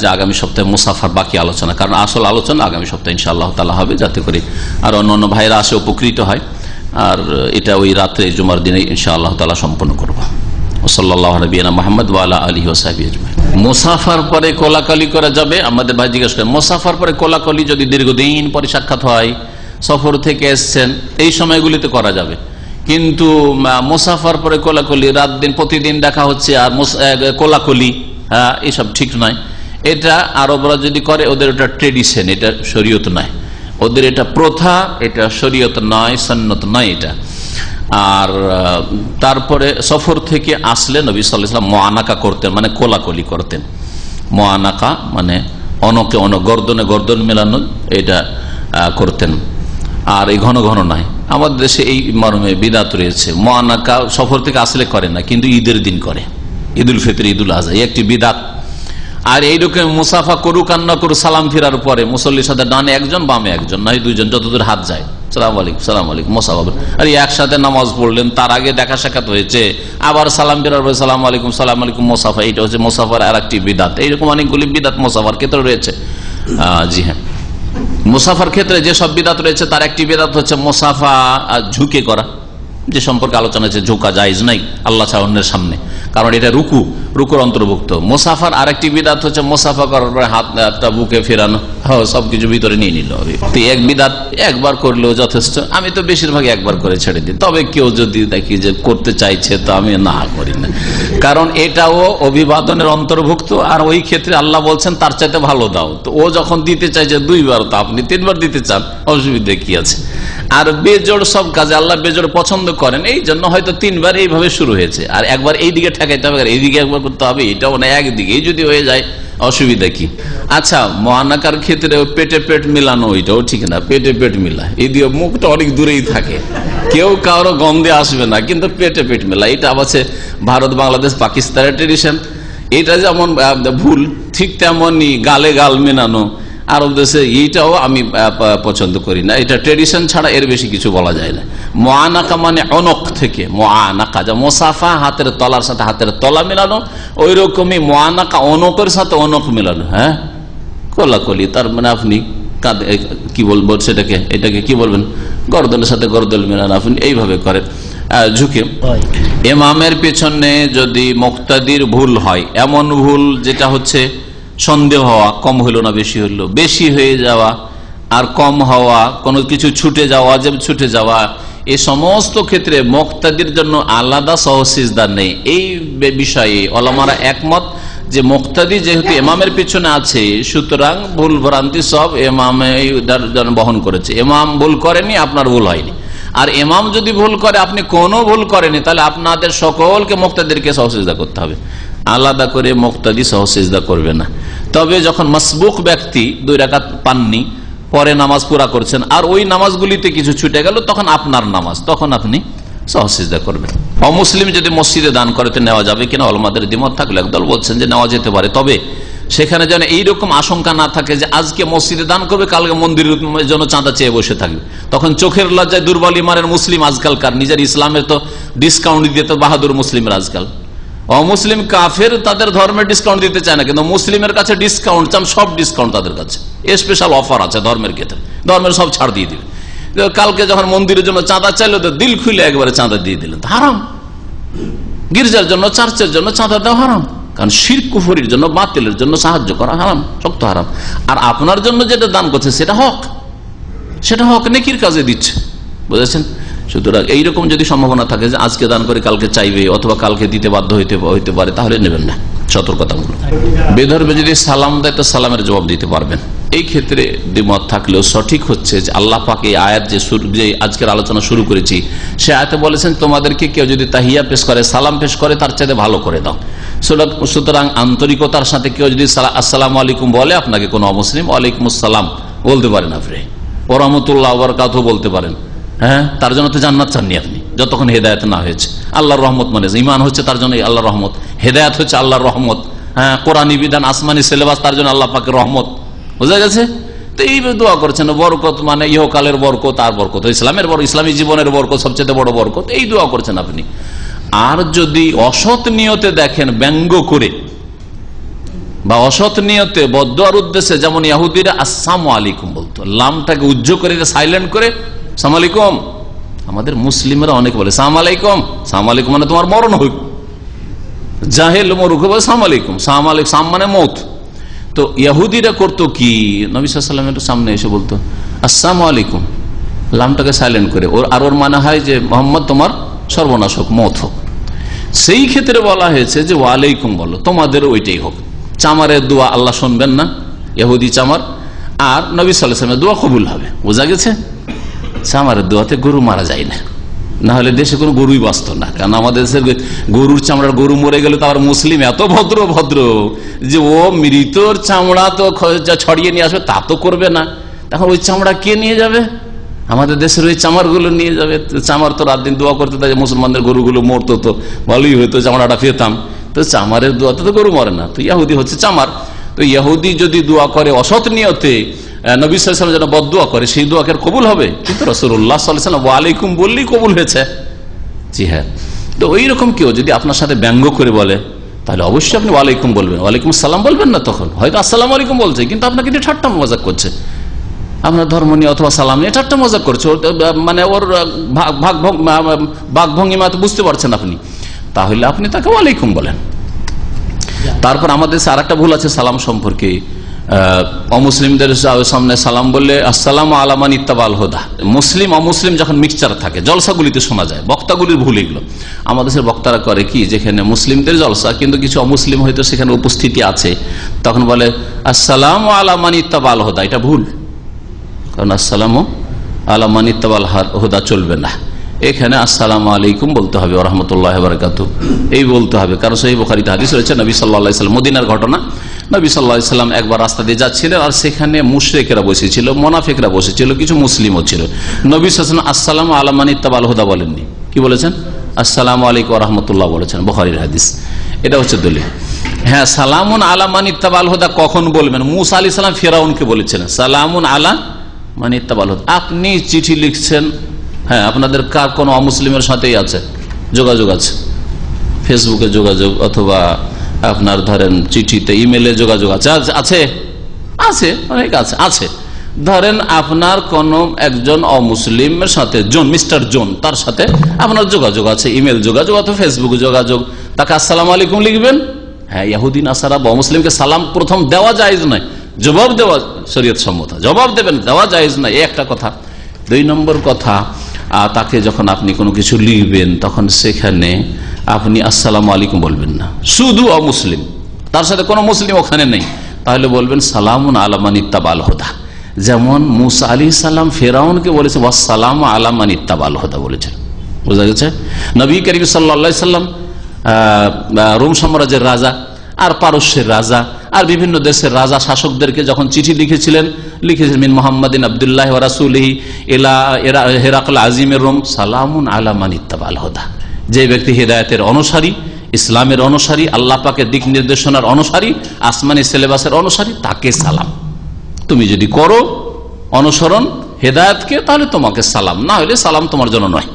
যে আগামী সপ্তাহে মুসাফার বাকি আলোচনা, কারণ আসল আলোচনা আগামী সপ্তাহে ইনশাআল্লাহ তালা হবে, যাতে করে আর অন্য অন্য ভাইরা আসে, উপকৃত হয়। আর এটা ওই রাত্রে, জুমার দিনে ইনশা আল্লাহ তালা সম্পন্ন করব। ওয়ালা আলী মুসাফার পরে কোলাকলি করা যাবে। আমাদের ভাই জিজ্ঞেস করেন, মুসাফার পরে কোলাকলি যদি দীর্ঘদিন পরে সাক্ষাৎ হয় সফর থেকে এসছেন, এই সময়গুলিতে করা যাবে। কিন্তু মুসাফার পরে কোলাকুলি, রাত দিন, প্রতিদিন দেখা হচ্ছে আর কোলাকুলি হ্যাঁ এসব ঠিক নয়। এটা আরবরা যদি করে, ওদের এটা ট্রেডিশন এটা শরীয়ত নয়। ওদের এটা প্রথা, এটা শরীয়ত নয় সন্ন্যত নয় এটা। আর তারপরে সফর থেকে আসলে নবী সাল্লাম মোয়ানাকা করতেন মানে কোলাকলি করতেন। মোয়ানাকা মানে অনকে অন গর্দনে গর্দন মেলানো, এটা করতেন। আর এই ঘন ঘন নয়। আমাদের দেশে এই মর্মে বিদাত রয়েছে। মোয়ানাকা সফর থেকে আসলে করে না, কিন্তু ঈদের দিন করে। ঈদুল ফিতর, ঈদুল আজহা এই একটি বিদাত। আর এইরকম মুসাফা করুক আর না করুক সালাম ফিরার পরে মুসল্লির সাথে ডানে একজন, বামে একজন, নয় দুইজন, যতদূর হাত যায়। সালাম আলাইকুম সালাম আলাইকুম, মোসাফা একসাথে নামাজ পড়লেন, তার আগে দেখা হয়েছে। আবার সালাম সালাম আলাইকুম, সালাম হচ্ছে মোসাফার আর একটি বিদাত। এইরকম অনেকগুলি বিদাত মোসাফার ক্ষেত্রে রয়েছে। জি হ্যাঁ। মুসাফার ক্ষেত্রে যে সব বিদাত রয়েছে, তার একটি বিদাত হচ্ছে মুসাফা ঝুঁকে করা। যে সম্পর্কে আলোচনা হচ্ছে ঝুঁকা, জায়জ নাই, আল্লাহ ছাড়া অন্যের সামনে। কারণ এটা রুকু, রুকুর অন্তর্ভুক্ত। মোসাফার আরেকটি বিদাত হচ্ছে মোসাফা করার পরে হাতটা বুকে ফেরানো। হ্যাঁ সবকিছু ভিতরে নিয়ে নিল। তো এক বিদাত, একবার করলেও যথেষ্ট। আমি তো বেশিরভাগ একবার করে ছেড়ে দিই। তবে কেউ যদি দেখি যে করতে চাইছে, তো আমি না করি না। কারণ এটাও অভিবাদনের অন্তর্ভুক্ত। আর ওই ক্ষেত্রে আল্লাহ বলছেন, তার চাইতে ভালো দাও। তো ও যখন দিতে চাইছে দুইবার, তো আপনি তিনবার দিতে চান। অসুবিধা কি আছে? আর বেজোড় সব কাজে আল্লাহ বেজোড় পছন্দ করেন, এই জন্য হয়তো তিনবার এইভাবে শুরু হয়েছে। আর একবার এই দিকে ঠেকাইতে হবে, আর এইদিকে একবার করতে হবে, এটাও না একদিকে। এই যদি হয়ে যায়, অসুবিধা কি? আচ্ছা মহানাকার ক্ষেত্রে পেটে পেট মিলানো ওইটাও ঠিক না, পেটে পেট মিলা এই দিয়ে মুখটা অনেক দূরেই থাকে। কেউ কারও গন্ধে আসবে না, কিন্তু পেটে পেট মেলা এটা আছে ভারত, বাংলাদেশ, পাকিস্তানের ট্রেডিশন এটা যেমন ভুল, ঠিক তেমনই গালে গাল মেনানো আরব দেশে এইটাও আমি পছন্দ করি না। এটা ট্রেডিশন ছাড়া এর বেশি কিছু বলা যায় না। মোয়ানাকা মানে অনক থেকে মোয়ানাকা যা মোসাফা হাতের তলার সাথে হাতের তলা মেলানো ওই রকমই মোয়ানাকা অনকের সাথে অনক মেলানো হ্যাঁ? কোলাকলি তার মানে আপনি কাঁদে কি বলব সেটাকে এটাকে কি বলবেন? গরদলের সাথে গরদল মেলানো আপনি এইভাবে করেন। ঝুঁকে। এমামের পেছনে যদি মুক্তাদির ভুল হয় এমন ভুল যেটা হচ্ছে সন্দেহ হওয়া কম হইল না, বেশি হইল। বেশি হয়ে যাওয়া আর কম হওয়া, কোনো কিছু ছুটে যাওয়া যে ছুটে যাওয়া এই সমস্ত ক্ষেত্রে মুক্তাদির জন্য আলাদা সহসিজদার নেই। এই বিষয়ে অলমারা একমত যে মুক্তাদি যেহেতু এমামের পিছনে আছে, সুতরাং ভুল ভ্রান্তি সব এমামে বহন করেছে। এমাম ভুল করেনি, আপনার ভুল হয়নি। আর এমাম যদি ভুল করে, আপনি কোনো ভুল করেনি তাহলে আপনাদের সকলকে মুক্তাদিরকে সহসিজদা করতে হবে। আলাদা করে মুক্তাদি সহসিজদা করবে না। তবে যখন মসবুক ব্যক্তি দুই রাকাত পাননি, পরে নামাজ পুরা করছেন, আর ওই নামাজগুলিতে কিছু ছুটে গেল, তখন আপনার নামাজ, তখন আপনি সহসিজদা করবেন। অমুসলিম যদি মসজিদে দান করে, তো নেওয়া যাবে কিনা? অলমাদের দ্বিমত থাকলে একদল বলছেন যে নেওয়া যেতে পারে। তবে সেখানে যেন এইরকম আশঙ্কা না থাকে যে আজকে মসজিদে দান করবে, কালকে মন্দিরের জন্য চাঁদা চেয়ে বসে থাকবে। তখন চোখের লজ্জায় দুর্বল ইমানের মুসলিম আজকালকার, নিজের ইসলামের তো ডিসকাউন্ট দিয়ে তো বাহাদুর মুসলিমের আজকাল। অমুসলিম কাফের তাদের ধর্মের ডিসকাউন্ট দিতে চায় না কিন্তু মুসলিমের কাছে ডিসকাউন্ট চান সব ডিসকাউন্ট তাদের কাছে স্পেশাল অফার আছে ধর্মের ক্ষেত্রে ধর্মের সব ছাড় দিয়ে দিবে কালকে যখন মন্দিরের জন্য চাঁদা চাইলো তো দিল খুলে একবারে চাঁদা দিয়ে দিলেন হারাম গির্জার জন্য চার্চের জন্য চাঁদা দেওয়া হারাম কারণ শির কুফরির জন্য বাতিলের জন্য সাহায্য করা হারাম, শক্ত হারাম। আর আপনার জন্য যেটা দান করছে, সেটা হক। সেটা হক নেকির কাজে দিচ্ছে। বুঝেছেন? সুতরাং এইরকম যদি সম্ভাবনা থাকে যে আজকে দান করে কালকে চাইবে অথবা কালকে দিতে বাধ্য হইতে হইতে পারে, তাহলে নেবেন না। সতর্কতা সতর্কতামূলক। বেধর্মে যদি সালাম দেয়, তো সালামের জবাব দিতে পারবেন। এই ক্ষেত্রে দ্বিমত থাকলেও সঠিক হচ্ছে যে আল্লাহ পাক আয়াত যে যে আজকের আলোচনা শুরু করেছি, সে আয়াতে বলেছেন, তোমাদেরকে কেউ যদি তাহিয়া পেশ করে, সালাম পেশ করে, তার চাইতে ভালো করে দাও। সুতরাং- আন্তরিকতার সাথে কেউ যদি সালা- আসসালামু আলাইকুম বলে, আপনাকে কোনো অমুসলিম, ওয়ালাইকুম আসসালাম বলতে পারেন আপনি। ও রহমতুল্লাহ বরকাত বলতে পারেন। হ্যাঁ? তার জন্য তো জান্নাত চাননি আপনি, যতক্ষণ হেদায়ত না হয়েছে। আল্লাহর রহমত মানে ইমান হচ্ছে তার জন্য আল্লাহর রহমত। হেদায়ত হচ্ছে আল্লাহর রহমত। হ্যাঁ কোরআন, বিধান, আসমানি সিলেবাস তার জন্য আল্লাহ পাকের রহমত। বোঝা গেছে? তো এই দোয়া করছেন, বরকত মানে ইহকালের বরকত আর বরকত। ইসলামের বড় ইসলামী জীবনের বরকত, সবচেয়ে বড় বরকত, এই দোয়া করছেন আপনি। আর যদি অসৎ নিয়তে দেখেন ব্যঙ্গ করে, বা অসৎ নিয়তে বদ্দার উদ্দেশ্যে, যেমন ইয়াহুদিরা আসসাম আলাইকুম বলতো, লামটাকে উজ্জ্ব করে, সাইলেন্ট করে সাম আলাইকুম আমাদের মুসলিমরা অনেক বলে সাম আলাইকুম সাম আলাইকুম মানে তোমার মরণ হোক জাহেল মরুখ বলে সাম আলাইকুম সাম মানে মত। তো ইয়াহুদিরা করতো কি? নবী সাল্লামের সামনে এসে বলতো আসসালাম আলাইকুম লামটাকে সাইলেন্ট করে। ওর, আর ওর মানে হয় যে, মোহাম্মদ, তোমার সর্বনাশ হোক, মত হোক। সেই ক্ষেত্রে বলা হয়েছে যে, ওয়ালাইকুম বলো, তোমাদের ওইটাই হোক। চামারের দোয়া আল্লাহ শুনবেন না, ইহুদি চামার। আর নবী সাল্লামের দোয়া কবুল হবে। বোঝা গেছে? চামারের দোয়াতে গরু মারা যায় না। না হলে দেশে কোনো গরুই বাঁচত না। কারণ আমাদের দেশের গরুর চামড়ার গরু মরে গেলে তো আবার মুসলিম এত ভদ্র ভদ্র যে ও মৃতর চামড়া তো ছড়িয়ে নিয়ে আসবে, তা তো করবে না। তখন ওই চামড়া কে নিয়ে যাবে? আমাদের দেশের ওই চামারগুলো নিয়ে যাবে। চামার তো রাত দিন দোয়া করতে তাই মুসলমানদের গরুগুলো মরতো তো, ভালোই হইতো চামড়াটা পেতাম। তো চামারের দোয়াতে তো গরু মরে না। তো ইয়াহুদি হচ্ছে চামার। তো ইয়াহুদি যদি দোয়া করে অসৎ নিয়তে নবী সাল্লাম যেন বদুয়া করে, সেই দোয়াকে কবুল হবে? কিন্তু রসুল্লাহ সাল্লাম ওয়ালাইকুম বললেই কবুল হয়েছে। জি হ্যাঁ। তো ওই রকম কেউ যদি আপনার সাথে ব্যঙ্গ করে বলে, তাহলে অবশ্যই আপনি ওয়ালাইকুম বলবেন। ওয়ালাইকুম সালাম বলবেন না তখন। হয়তো আসসালাম আলাইকুম বলছে, কিন্তু আপনাকে নিয়ে ঠাট্টা মজাক করছে। আপনার ধর্ম নিয়ে অথবা সালাম নিয়ে ঠাট্টা মজাক করছে। মানে ওর ভাগ ভাগ ভঙ্গিমা তো বুঝতে পারছেন আপনি। তাহলে আপনি তাকে ওয়ালাইকুম বলেন। তারপর আমাদের আর একটা ভুল আছে সালাম সম্পর্কে। অমুসলিমদের সামনে সালাম বললে, আসসালাম আলামান ইত্তাবাল হোদা। মুসলিম, অমুসলিম যখন মিক্সচার থাকে, জলসাগুলিতে শোনা যায়, বক্তাগুলির ভুল এগুলো। আমাদের বক্তারা করে কি, যেখানে মুসলিমদের জলসা, কিন্তু কিছু অমুসলিম হয়তো সেখানে উপস্থিতি আছে, তখন বলে, আসসালাম আলামান ইত্তাবাল হোদা। এটা ভুল। কারণ আসসালাম আলামান ইত্তাবাল হোদা চলবে না। এখানে আসসালাম আলাইকুম বলতে হবে রহমতুল্লাহ বারকাত এই বলতে হবে, কারণ সেই বোখারিতে হাদিস রয়েছে, নবী সাল্লাহ সাল্লাম মদিনার ঘটনা। নবী সাল্লাহ সাল্লাম একবার রাস্তা দিয়ে যাচ্ছিলেন, আর সেখানে মুশরেকেরা বসেছিল, মোনাফেকরা বসেছিল, কিছু মুসলিমও ছিল। নবী সাল্লাম আসসালাম আলামান ইত্তাবাল হুদা বলেননি। কি বলেছেন? আসসালাম আলাইকুম রহমতুল্লাহ বলেছেন, বখারির হাদিস। এটা হচ্ছে দলিল। হ্যাঁ সালামুন আলামান ইত্তাবাল হুদা কখন বলবেন? মুসা আলি সালাম ফেরাউনকে বলেছিলেন, সালামুন আলা মানে ইত্তাবাল হুদা। আপনি চিঠি লিখছেন হ্যাঁ আপনাদের কার কোনো অমুসলিমের সাথেই আছে? যোগাযোগ আছে। ফেসবুকে যোগাযোগ অথবা আপনার ধরেন চিঠিতে ইমেলে যোগাযোগ আছে। আছে- আছে, অনেক আছে আছে। ধরেন আপনার কোন একজন অমুসলিমের সাথে, জোন, মিস্টার জোন, তার সাথে আপনার যোগাযোগ আছে। ইমেল যোগাযোগ অথবা ফেসবুক যোগাযোগ। তাকে আসসালাম আলাইকুম লিখবেন? হ্যাঁ ইয়াহুদ্দিন আসারা বা মুসলিমকে সালাম প্রথম দেওয়া যায় নয়। জবাব দেওয়া শরীয়ত সম্মত জবাব দেবেন, দেওয়া যায় না এই একটা কথা। দুই নম্বর কথা তাকে যখন আপনি কোনো কিছু লিখবেন, তখন সেখানে আপনি আসসালামু আলাইকুম বলবেন না। শুধু অমুসলিম। তার সাথে কোনো মুসলিম ওখানে নেই। তাহলে বলবেন, সালামুন আলামান ইত্তাবাল হোদা। যেমন মুসা আলী সাল্লাম ফেরাউনকে বলেছে ওয়াসালাম আলামান ইত্তাবাল হোদা বলেছেন। বোঝা গেছে? নবী করিম সাল্লা সাল্লাম রোম সাম্রাজ্যের রাজা। আর পারস্যের রাজা, আর বিভিন্ন দেশের রাজা শাসকদেরকে যখন চিঠি লিখেছিলেন লিখেছিলেন, মিন মোহাম্মদিন আবদুল্লাহ রাসুলহি এলা এরা, হেরাকল আজিমের রোম, সালামুন আলামান ইত্তাবাল হোদা। যে ব্যক্তি হেদায়তের অনুসারী, ইসলামের অনুসারী, আল্লাহ পাকের দিক নির্দেশনার অনুসারী, আসমানি সিলেবাসের অনুসারী, তাকে সালাম। তুমি যদি করো অনুসরণ, হেদায়তকে, তাহলে তোমাকে সালাম। না হলে সালাম তোমার জন্য নয়।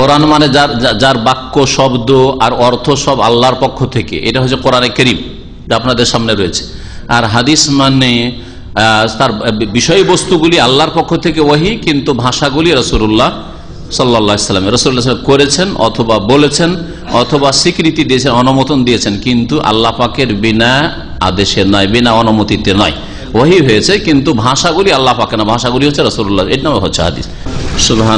কোরআন মানে যার যার বাক্য, শব্দ আর অর্থ সব আল্লাহর পক্ষ থেকে। এটা হচ্ছে কোরআনে করিম যা আপনাদের সামনে রয়েছে। আর হাদিস মানে তার বিষয়বস্তুগুলি আল্লাহর পক্ষ থেকে ওহি কিন্তু ভাষাগুলি রসুল্লাহ সাল্লাহ ইসলাম রসুল্লাহ করেছেন অথবা বলেছেন অথবা স্বীকৃতি দিয়েছেন, অনুমোদন দিয়েছেন, কিন্তু আল্লাহ পাকের বিনা আদেশে নয়, বিনা অনুমতিতে নয়। ওহি হয়েছে, কিন্তু ভাষাগুলি আল্লাহ পাকে না, ভাষাগুলি হচ্ছে রসুল্লাহ এর নামে হচ্ছে হাদিস। সুবাহ